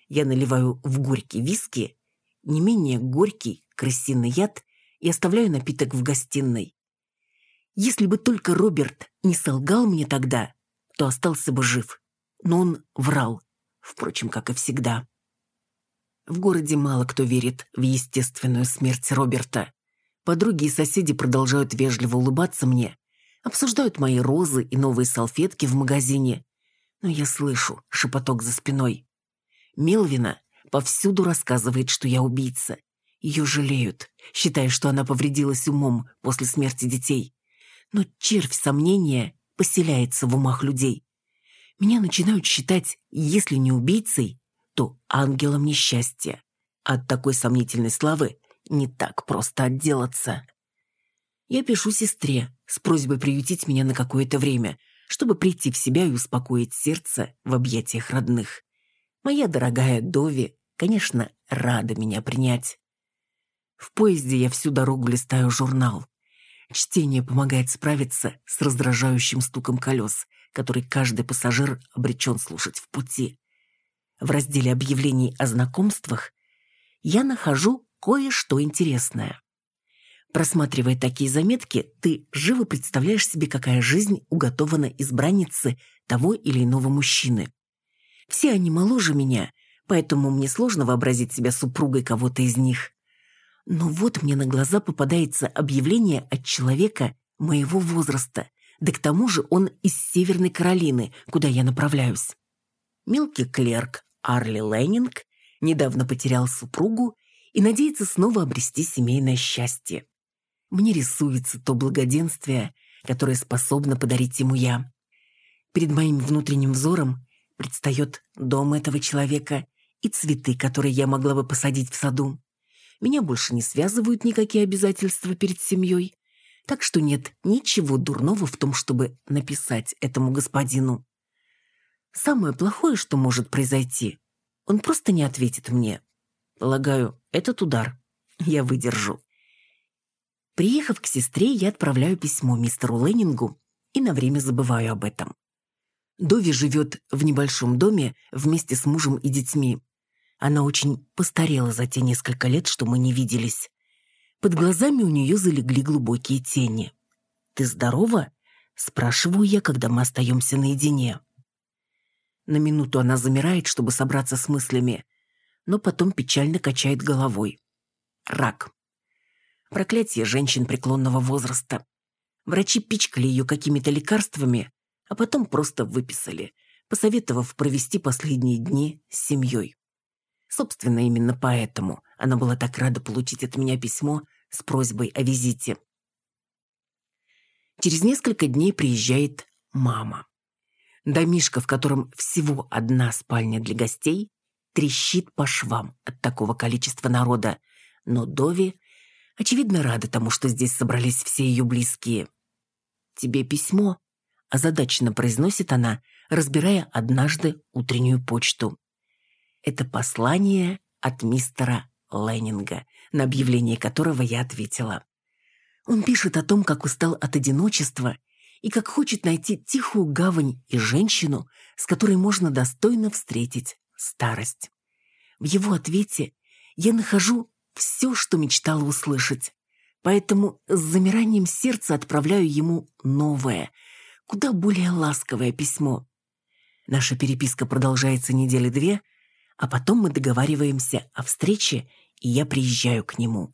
Я наливаю в горький виски не менее горький крысиный яд и оставляю напиток в гостиной. Если бы только Роберт не солгал мне тогда, то остался бы жив. Но он врал, впрочем, как и всегда. В городе мало кто верит в естественную смерть Роберта. Подруги и соседи продолжают вежливо улыбаться мне, обсуждают мои розы и новые салфетки в магазине. Но я слышу шепоток за спиной. Мелвина повсюду рассказывает, что я убийца. Ее жалеют, считая, что она повредилась умом после смерти детей но червь сомнения поселяется в умах людей. Меня начинают считать, если не убийцей, то ангелом несчастья. От такой сомнительной славы не так просто отделаться. Я пишу сестре с просьбой приютить меня на какое-то время, чтобы прийти в себя и успокоить сердце в объятиях родных. Моя дорогая Дови, конечно, рада меня принять. В поезде я всю дорогу листаю журнал. Чтение помогает справиться с раздражающим стуком колес, который каждый пассажир обречен слушать в пути. В разделе объявлений о знакомствах я нахожу кое-что интересное. Просматривая такие заметки, ты живо представляешь себе, какая жизнь уготована избраннице того или иного мужчины. Все они моложе меня, поэтому мне сложно вообразить себя супругой кого-то из них. Но вот мне на глаза попадается объявление от человека моего возраста, да к тому же он из Северной Каролины, куда я направляюсь. Мелкий клерк Арли Леннинг недавно потерял супругу и надеется снова обрести семейное счастье. Мне рисуется то благоденствие, которое способно подарить ему я. Перед моим внутренним взором предстает дом этого человека и цветы, которые я могла бы посадить в саду. Меня больше не связывают никакие обязательства перед семьей, так что нет ничего дурного в том, чтобы написать этому господину. Самое плохое, что может произойти, он просто не ответит мне. Полагаю, этот удар я выдержу. Приехав к сестре, я отправляю письмо мистеру Леннингу и на время забываю об этом. Дови живет в небольшом доме вместе с мужем и детьми. Она очень постарела за те несколько лет, что мы не виделись. Под глазами у нее залегли глубокие тени. «Ты здорова?» – спрашиваю я, когда мы остаемся наедине. На минуту она замирает, чтобы собраться с мыслями, но потом печально качает головой. Рак. Проклятие женщин преклонного возраста. Врачи пичкали ее какими-то лекарствами, а потом просто выписали, посоветовав провести последние дни с семьей. Собственно, именно поэтому она была так рада получить от меня письмо с просьбой о визите. Через несколько дней приезжает мама. Домишка, в котором всего одна спальня для гостей, трещит по швам от такого количества народа, но Дови, очевидно, рада тому, что здесь собрались все ее близкие. «Тебе письмо?» – озадаченно произносит она, разбирая однажды утреннюю почту. Это послание от мистера Леннинга, на объявление которого я ответила. Он пишет о том, как устал от одиночества и как хочет найти тихую гавань и женщину, с которой можно достойно встретить старость. В его ответе я нахожу все, что мечтала услышать, поэтому с замиранием сердца отправляю ему новое, куда более ласковое письмо. Наша переписка продолжается недели две – а потом мы договариваемся о встрече, и я приезжаю к нему.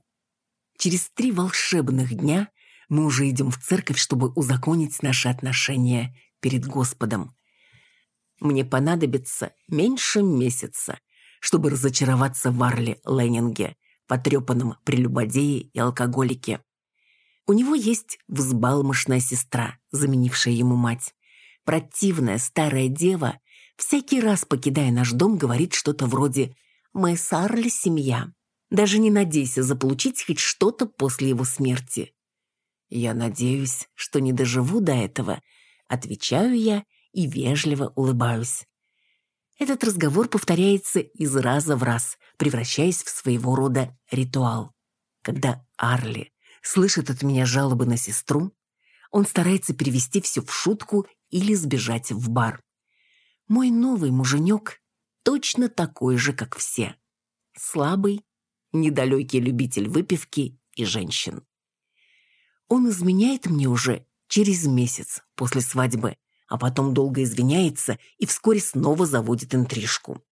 Через три волшебных дня мы уже идем в церковь, чтобы узаконить наши отношения перед Господом. Мне понадобится меньше месяца, чтобы разочароваться в Арле Леннинге, потрепанном прелюбодее и алкоголике. У него есть взбалмошная сестра, заменившая ему мать. Противная старая дева, всякий раз, покидая наш дом, говорит что-то вроде «Мы с Арли семья. Даже не надейся заполучить хоть что-то после его смерти». «Я надеюсь, что не доживу до этого», — отвечаю я и вежливо улыбаюсь. Этот разговор повторяется из раза в раз, превращаясь в своего рода ритуал. Когда Арли слышит от меня жалобы на сестру, он старается перевести все в шутку или сбежать в бар. Мой новый муженек точно такой же, как все. Слабый, недалекий любитель выпивки и женщин. Он изменяет мне уже через месяц после свадьбы, а потом долго извиняется и вскоре снова заводит интрижку.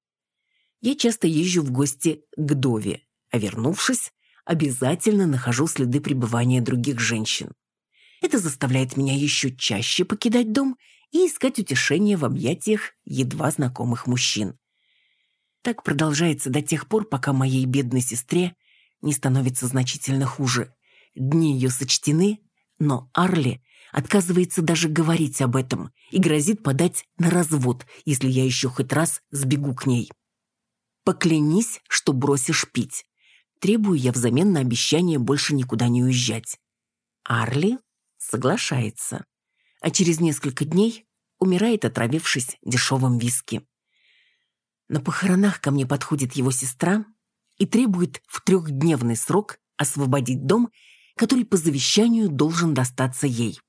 Я часто езжу в гости к Дове, а вернувшись, обязательно нахожу следы пребывания других женщин. Это заставляет меня еще чаще покидать дом и искать утешение в объятиях едва знакомых мужчин. Так продолжается до тех пор, пока моей бедной сестре не становится значительно хуже. Дни ее сочтены, но Арли отказывается даже говорить об этом и грозит подать на развод, если я еще хоть раз сбегу к ней. «Поклянись, что бросишь пить», требую я взамен на обещание больше никуда не уезжать. Арли соглашается, а через несколько дней умирает, отравившись дешевым виски. На похоронах ко мне подходит его сестра и требует в трехдневный срок освободить дом, который по завещанию должен достаться ей.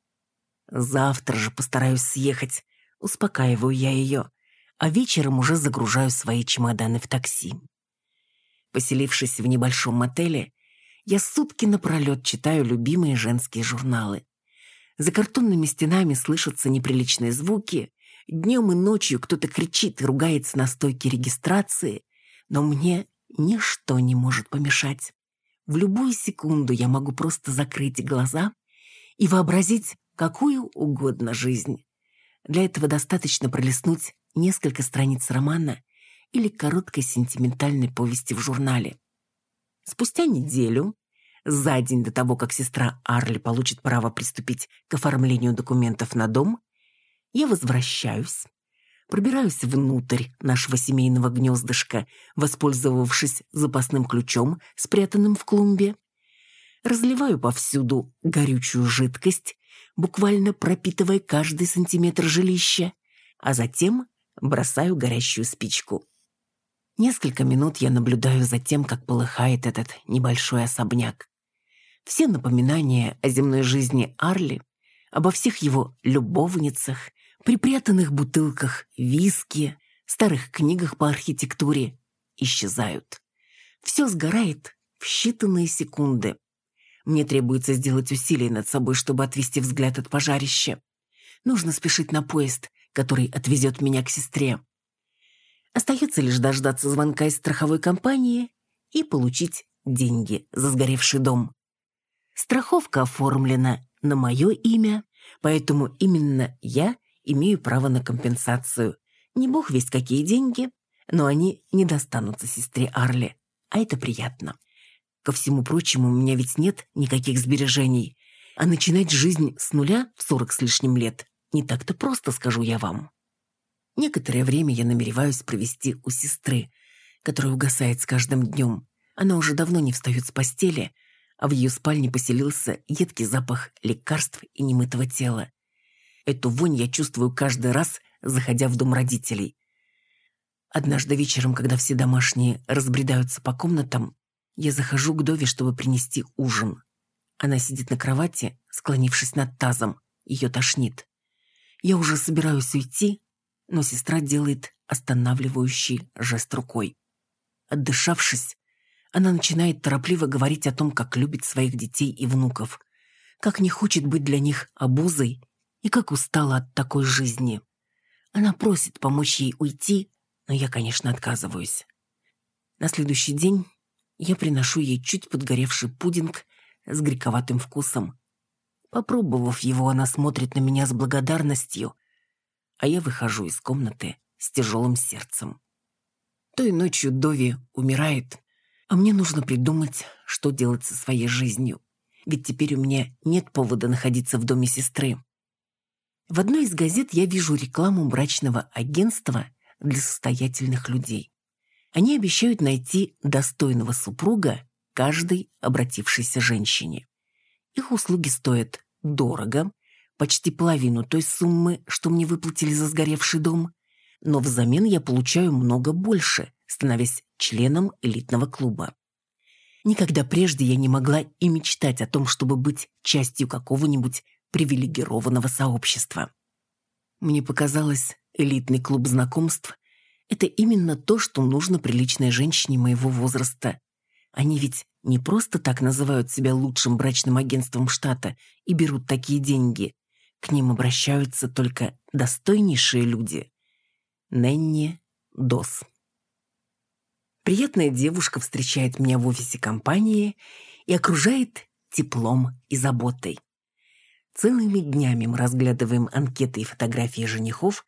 Завтра же постараюсь съехать, успокаиваю я ее, а вечером уже загружаю свои чемоданы в такси. Поселившись в небольшом мотеле, я сутки напролет читаю любимые женские журналы. За картонными стенами слышатся неприличные звуки, днем и ночью кто-то кричит и ругается на стойке регистрации, но мне ничто не может помешать. В любую секунду я могу просто закрыть глаза и вообразить какую угодно жизнь. Для этого достаточно пролистнуть несколько страниц романа или короткой сентиментальной повести в журнале. Спустя неделю, за день до того, как сестра Арли получит право приступить к оформлению документов на дом, я возвращаюсь, пробираюсь внутрь нашего семейного гнездышка, воспользовавшись запасным ключом, спрятанным в клумбе, разливаю повсюду горючую жидкость, буквально пропитывая каждый сантиметр жилища, а затем бросаю горящую спичку. Несколько минут я наблюдаю за тем, как полыхает этот небольшой особняк. Все напоминания о земной жизни Арли, обо всех его любовницах, припрятанных бутылках виски, старых книгах по архитектуре исчезают. Все сгорает в считанные секунды. Мне требуется сделать усилие над собой, чтобы отвести взгляд от пожарища. Нужно спешить на поезд, который отвезет меня к сестре. Остается лишь дождаться звонка из страховой компании и получить деньги за сгоревший дом. Страховка оформлена на мое имя, поэтому именно я имею право на компенсацию. Не бог весть какие деньги, но они не достанутся сестре Арли, а это приятно. Ко всему прочему, у меня ведь нет никаких сбережений, а начинать жизнь с нуля в сорок с лишним лет не так-то просто, скажу я вам. Некоторое время я намереваюсь провести у сестры, которая угасает с каждым днем. Она уже давно не встает с постели, а в ее спальне поселился едкий запах лекарств и немытого тела. Эту вонь я чувствую каждый раз, заходя в дом родителей. Однажды вечером, когда все домашние разбредаются по комнатам, я захожу к Дове, чтобы принести ужин. Она сидит на кровати, склонившись над тазом. Ее тошнит. Я уже собираюсь уйти, но сестра делает останавливающий жест рукой. Отдышавшись, она начинает торопливо говорить о том, как любит своих детей и внуков, как не хочет быть для них обузой и как устала от такой жизни. Она просит помочь ей уйти, но я, конечно, отказываюсь. На следующий день я приношу ей чуть подгоревший пудинг с грековатым вкусом. Попробовав его, она смотрит на меня с благодарностью, а я выхожу из комнаты с тяжелым сердцем. Той ночью Дови умирает, а мне нужно придумать, что делать со своей жизнью. Ведь теперь у меня нет повода находиться в доме сестры. В одной из газет я вижу рекламу брачного агентства для состоятельных людей. Они обещают найти достойного супруга каждой обратившейся женщине. Их услуги стоят дорого, почти половину той суммы, что мне выплатили за сгоревший дом, но взамен я получаю много больше, становясь членом элитного клуба. Никогда прежде я не могла и мечтать о том, чтобы быть частью какого-нибудь привилегированного сообщества. Мне показалось, элитный клуб знакомств – это именно то, что нужно приличной женщине моего возраста. Они ведь не просто так называют себя лучшим брачным агентством штата и берут такие деньги. К ним обращаются только достойнейшие люди. Ненни Дос. Приятная девушка встречает меня в офисе компании и окружает теплом и заботой. Целыми днями мы разглядываем анкеты и фотографии женихов,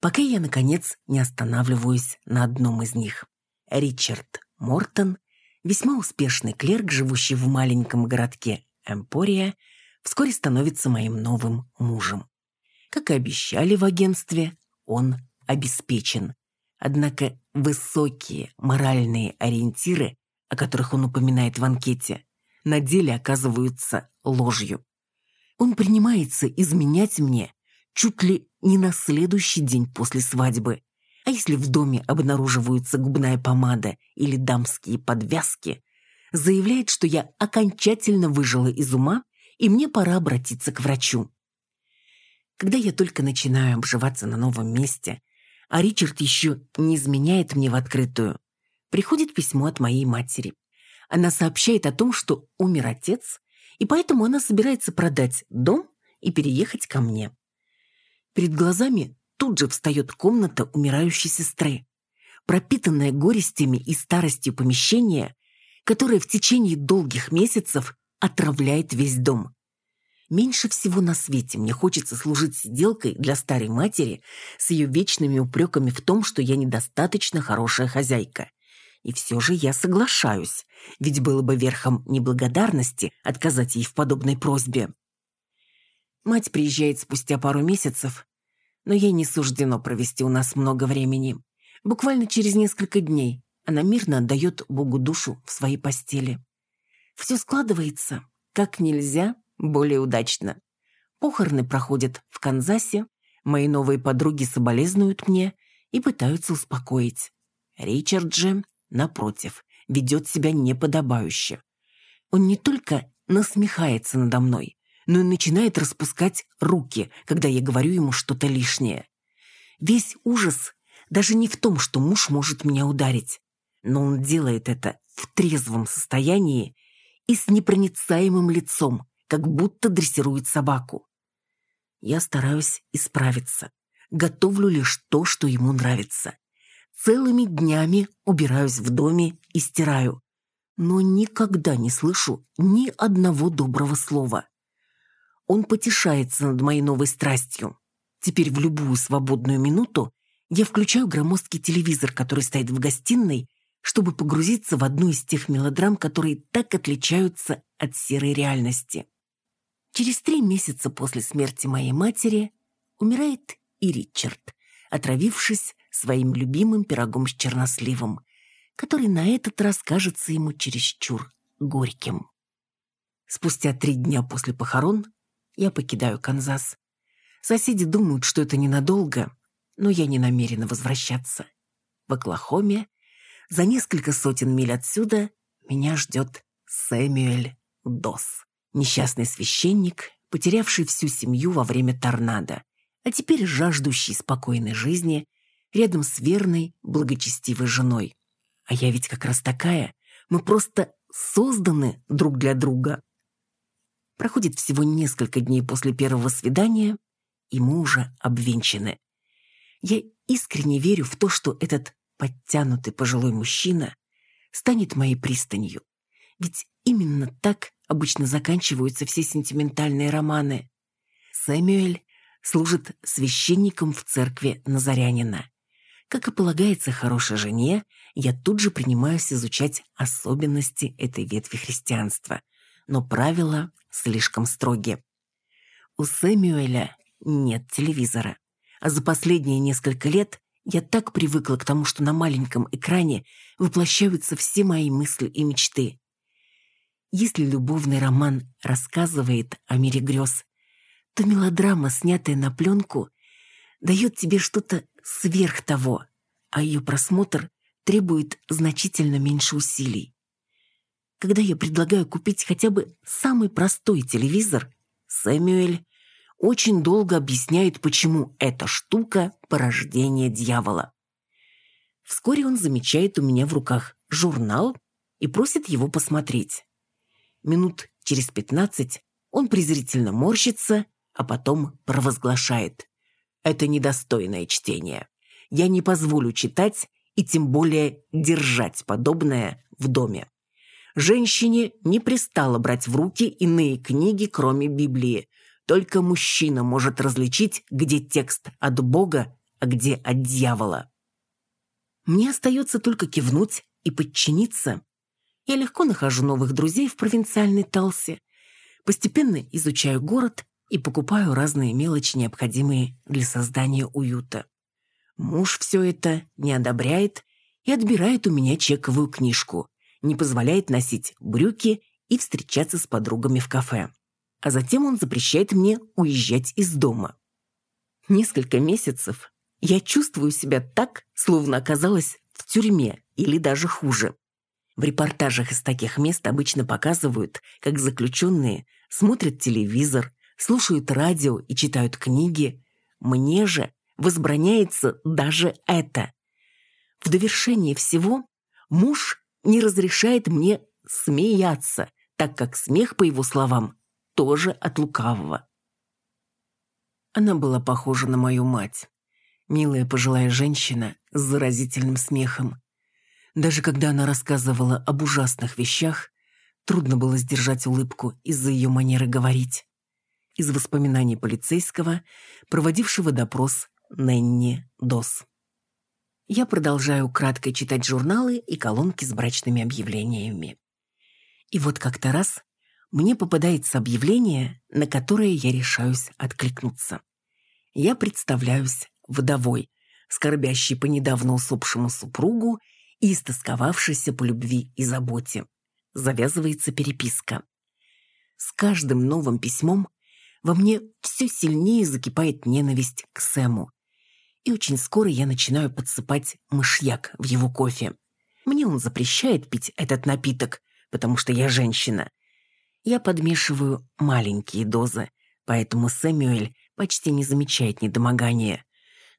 пока я, наконец, не останавливаюсь на одном из них. Ричард Мортон, весьма успешный клерк, живущий в маленьком городке Эмпория, вскоре становится моим новым мужем. Как и обещали в агентстве, он обеспечен. Однако высокие моральные ориентиры, о которых он упоминает в анкете, на деле оказываются ложью. Он принимается изменять мне чуть ли не на следующий день после свадьбы. А если в доме обнаруживаются губная помада или дамские подвязки, заявляет, что я окончательно выжила из ума и мне пора обратиться к врачу. Когда я только начинаю обживаться на новом месте, а Ричард еще не изменяет мне в открытую, приходит письмо от моей матери. Она сообщает о том, что умер отец, и поэтому она собирается продать дом и переехать ко мне. Перед глазами тут же встает комната умирающей сестры, пропитанная горестями и старостью помещение, которое в течение долгих месяцев отравляет весь дом. Меньше всего на свете мне хочется служить сиделкой для старой матери с ее вечными упреками в том, что я недостаточно хорошая хозяйка. И все же я соглашаюсь, ведь было бы верхом неблагодарности отказать ей в подобной просьбе. Мать приезжает спустя пару месяцев, но ей не суждено провести у нас много времени. Буквально через несколько дней она мирно отдает Богу душу в своей постели. Все складывается как нельзя более удачно. Похороны проходят в Канзасе, мои новые подруги соболезнуют мне и пытаются успокоить. Ричард же, напротив, ведет себя неподобающе. Он не только насмехается надо мной, но и начинает распускать руки, когда я говорю ему что-то лишнее. Весь ужас даже не в том, что муж может меня ударить, но он делает это в трезвом состоянии и с непроницаемым лицом, как будто дрессирует собаку. Я стараюсь исправиться. Готовлю лишь то, что ему нравится. Целыми днями убираюсь в доме и стираю. Но никогда не слышу ни одного доброго слова. Он потешается над моей новой страстью. Теперь в любую свободную минуту я включаю громоздкий телевизор, который стоит в гостиной, чтобы погрузиться в одну из тех мелодрам, которые так отличаются от серой реальности. Через три месяца после смерти моей матери умирает и Ричард, отравившись своим любимым пирогом с черносливом, который на этот раз кажется ему чересчур горьким. Спустя три дня после похорон я покидаю Канзас. Соседи думают, что это ненадолго, но я не намерена возвращаться. В Оклахоме за несколько сотен миль отсюда меня ждет Сэмюэль Дос, несчастный священник, потерявший всю семью во время торнадо, а теперь жаждущий спокойной жизни рядом с верной, благочестивой женой. А я ведь как раз такая. Мы просто созданы друг для друга. Проходит всего несколько дней после первого свидания, и мы уже обвенчаны. Я искренне верю в то, что этот подтянутый пожилой мужчина станет моей пристанью. Ведь именно так обычно заканчиваются все сентиментальные романы. Сэмюэль служит священником в церкви Назарянина. Как и полагается хорошей жене, я тут же принимаюсь изучать особенности этой ветви христианства. Но правила слишком строги. У Сэмюэля нет телевизора. А за последние несколько лет я так привыкла к тому, что на маленьком экране воплощаются все мои мысли и мечты. Если любовный роман рассказывает о мире грез, то мелодрама, снятая на пленку, дает тебе что-то сверх того, а ее просмотр требует значительно меньше усилий. Когда я предлагаю купить хотя бы самый простой телевизор, Сэмюэль очень долго объясняет, почему эта штука – порождение дьявола. Вскоре он замечает у меня в руках журнал и просит его посмотреть. Минут через пятнадцать он презрительно морщится, а потом провозглашает. Это недостойное чтение. Я не позволю читать и тем более держать подобное в доме. Женщине не пристало брать в руки иные книги, кроме Библии, только мужчина может различить, где текст от Бога, а где от дьявола. Мне остается только кивнуть и подчиниться. Я легко нахожу новых друзей в провинциальной Талсе. Постепенно изучаю город и покупаю разные мелочи, необходимые для создания уюта. Муж все это не одобряет и отбирает у меня чековую книжку, не позволяет носить брюки и встречаться с подругами в кафе. А затем он запрещает мне уезжать из дома. Несколько месяцев я чувствую себя так, словно оказалась в тюрьме или даже хуже. В репортажах из таких мест обычно показывают, как заключенные смотрят телевизор, слушают радио и читают книги. Мне же возбраняется даже это. В довершение всего муж не разрешает мне смеяться, так как смех, по его словам, тоже от лукавого. Она была похожа на мою мать. Милая пожилая женщина с заразительным смехом. Даже когда она рассказывала об ужасных вещах, трудно было сдержать улыбку из-за ее манеры говорить. Из воспоминаний полицейского, проводившего допрос Ненни Дос. Я продолжаю кратко читать журналы и колонки с брачными объявлениями. И вот как-то раз мне попадается объявление, на которое я решаюсь откликнуться. Я представляюсь вдовой, скорбящей по недавно усопшему супругу и истосковавшейся по любви и заботе. Завязывается переписка. С каждым новым письмом во мне все сильнее закипает ненависть к Сэму. И очень скоро я начинаю подсыпать мышьяк в его кофе. Мне он запрещает пить этот напиток, потому что я женщина. Я подмешиваю маленькие дозы, поэтому Сэмюэль почти не замечает недомогания.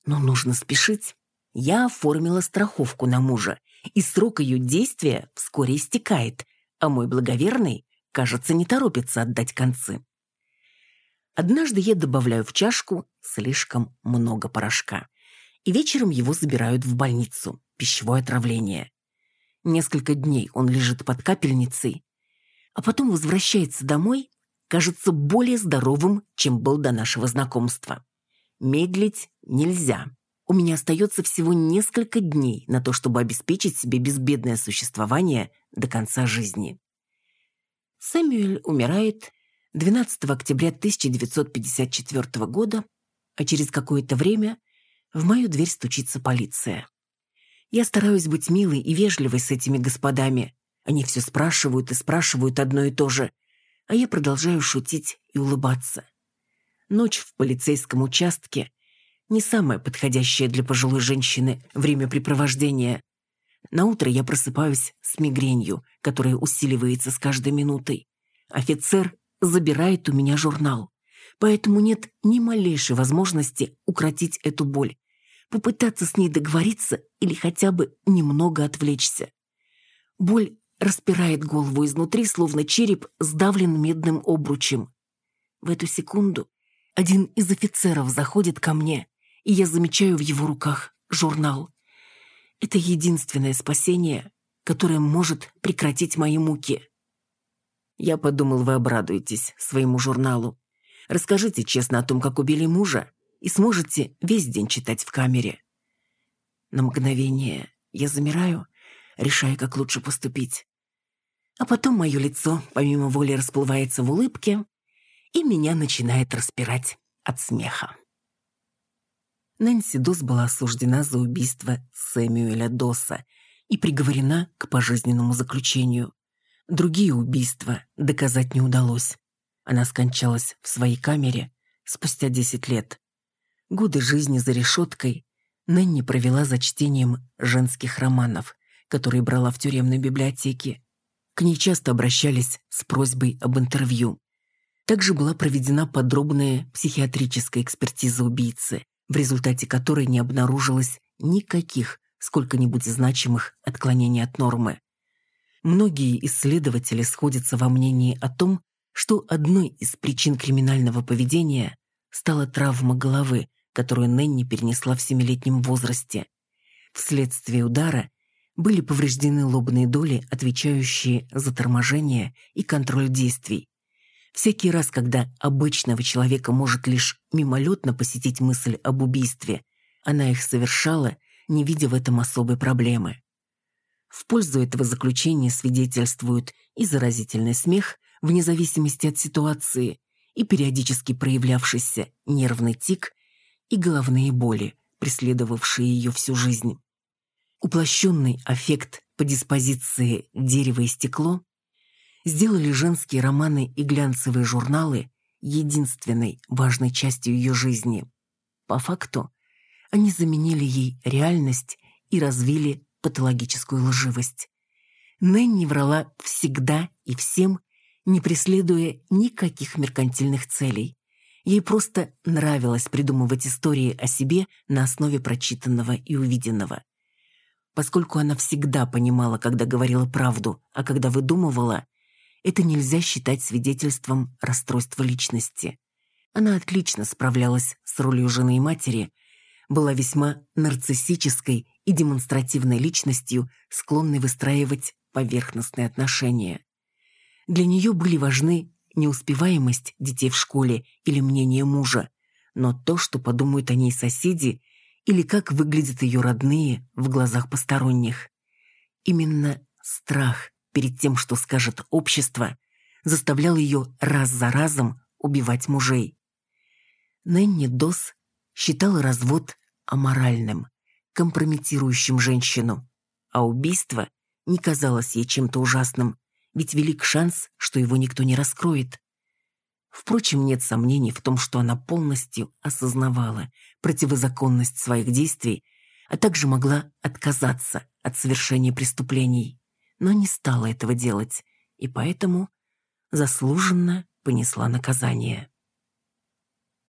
Но нужно спешить. Я оформила страховку на мужа, и срок ее действия вскоре истекает, а мой благоверный, кажется, не торопится отдать концы. Однажды я добавляю в чашку слишком много порошка, и вечером его забирают в больницу, пищевое отравление. Несколько дней он лежит под капельницей, а потом возвращается домой, кажется более здоровым, чем был до нашего знакомства. Медлить нельзя. У меня остается всего несколько дней на то, чтобы обеспечить себе безбедное существование до конца жизни. Сэмюэль умирает 12 октября 1954 года, а через какое-то время в мою дверь стучится полиция. Я стараюсь быть милой и вежливой с этими господами. Они все спрашивают и спрашивают одно и то же, а я продолжаю шутить и улыбаться. Ночь в полицейском участке не самое подходящее для пожилой женщины времяпрепровождение. На утро я просыпаюсь с мигренью, которая усиливается с каждой минутой. Офицер забирает у меня журнал, поэтому нет ни малейшей возможности укротить эту боль, попытаться с ней договориться или хотя бы немного отвлечься. Боль распирает голову изнутри, словно череп сдавлен медным обручем. В эту секунду один из офицеров заходит ко мне, и я замечаю в его руках журнал. Это единственное спасение, которое может прекратить мои муки. Я подумал, вы обрадуетесь своему журналу. Расскажите честно о том, как убили мужа, и сможете весь день читать в камере. На мгновение я замираю, решая, как лучше поступить. А потом мое лицо, помимо воли, расплывается в улыбке, и меня начинает распирать от смеха. Нэнси Дос была осуждена за убийство Сэмюэля Доса и приговорена к пожизненному заключению. Другие убийства доказать не удалось. Она скончалась в своей камере спустя 10 лет. Годы жизни за решеткой Нэнни провела за чтением женских романов, которые брала в тюремной библиотеке. К ней часто обращались с просьбой об интервью. Также была проведена подробная психиатрическая экспертиза убийцы, в результате которой не обнаружилось никаких сколько-нибудь значимых отклонений от нормы. Многие исследователи сходятся во мнении о том, что одной из причин криминального поведения стала травма головы, которую Нэнни перенесла в семилетнем возрасте. Вследствие удара были повреждены лобные доли, отвечающие за торможение и контроль действий. Всякий раз, когда обычного человека может лишь мимолетно посетить мысль об убийстве, она их совершала, не видя в этом особой проблемы. В пользу этого заключения свидетельствуют и заразительный смех, вне зависимости от ситуации, и периодически проявлявшийся нервный тик и головные боли, преследовавшие ее всю жизнь. Уплощенный аффект по диспозиции «Дерево и стекло» сделали женские романы и глянцевые журналы единственной важной частью ее жизни. По факту, они заменили ей реальность и развили патологическую лживость. Нэнни врала всегда и всем, не преследуя никаких меркантильных целей. Ей просто нравилось придумывать истории о себе на основе прочитанного и увиденного. Поскольку она всегда понимала, когда говорила правду, а когда выдумывала, это нельзя считать свидетельством расстройства личности. Она отлично справлялась с ролью жены и матери, была весьма нарциссической и демонстративной личностью, склонной выстраивать поверхностные отношения. Для нее были важны не успеваемость детей в школе или мнение мужа, но то, что подумают о ней соседи или как выглядят ее родные в глазах посторонних. Именно страх перед тем, что скажет общество, заставлял ее раз за разом убивать мужей. Нэнни Дос считала развод аморальным, компрометирующим женщину, а убийство не казалось ей чем-то ужасным, ведь велик шанс, что его никто не раскроет. Впрочем, нет сомнений в том, что она полностью осознавала противозаконность своих действий, а также могла отказаться от совершения преступлений но не стала этого делать, и поэтому заслуженно понесла наказание.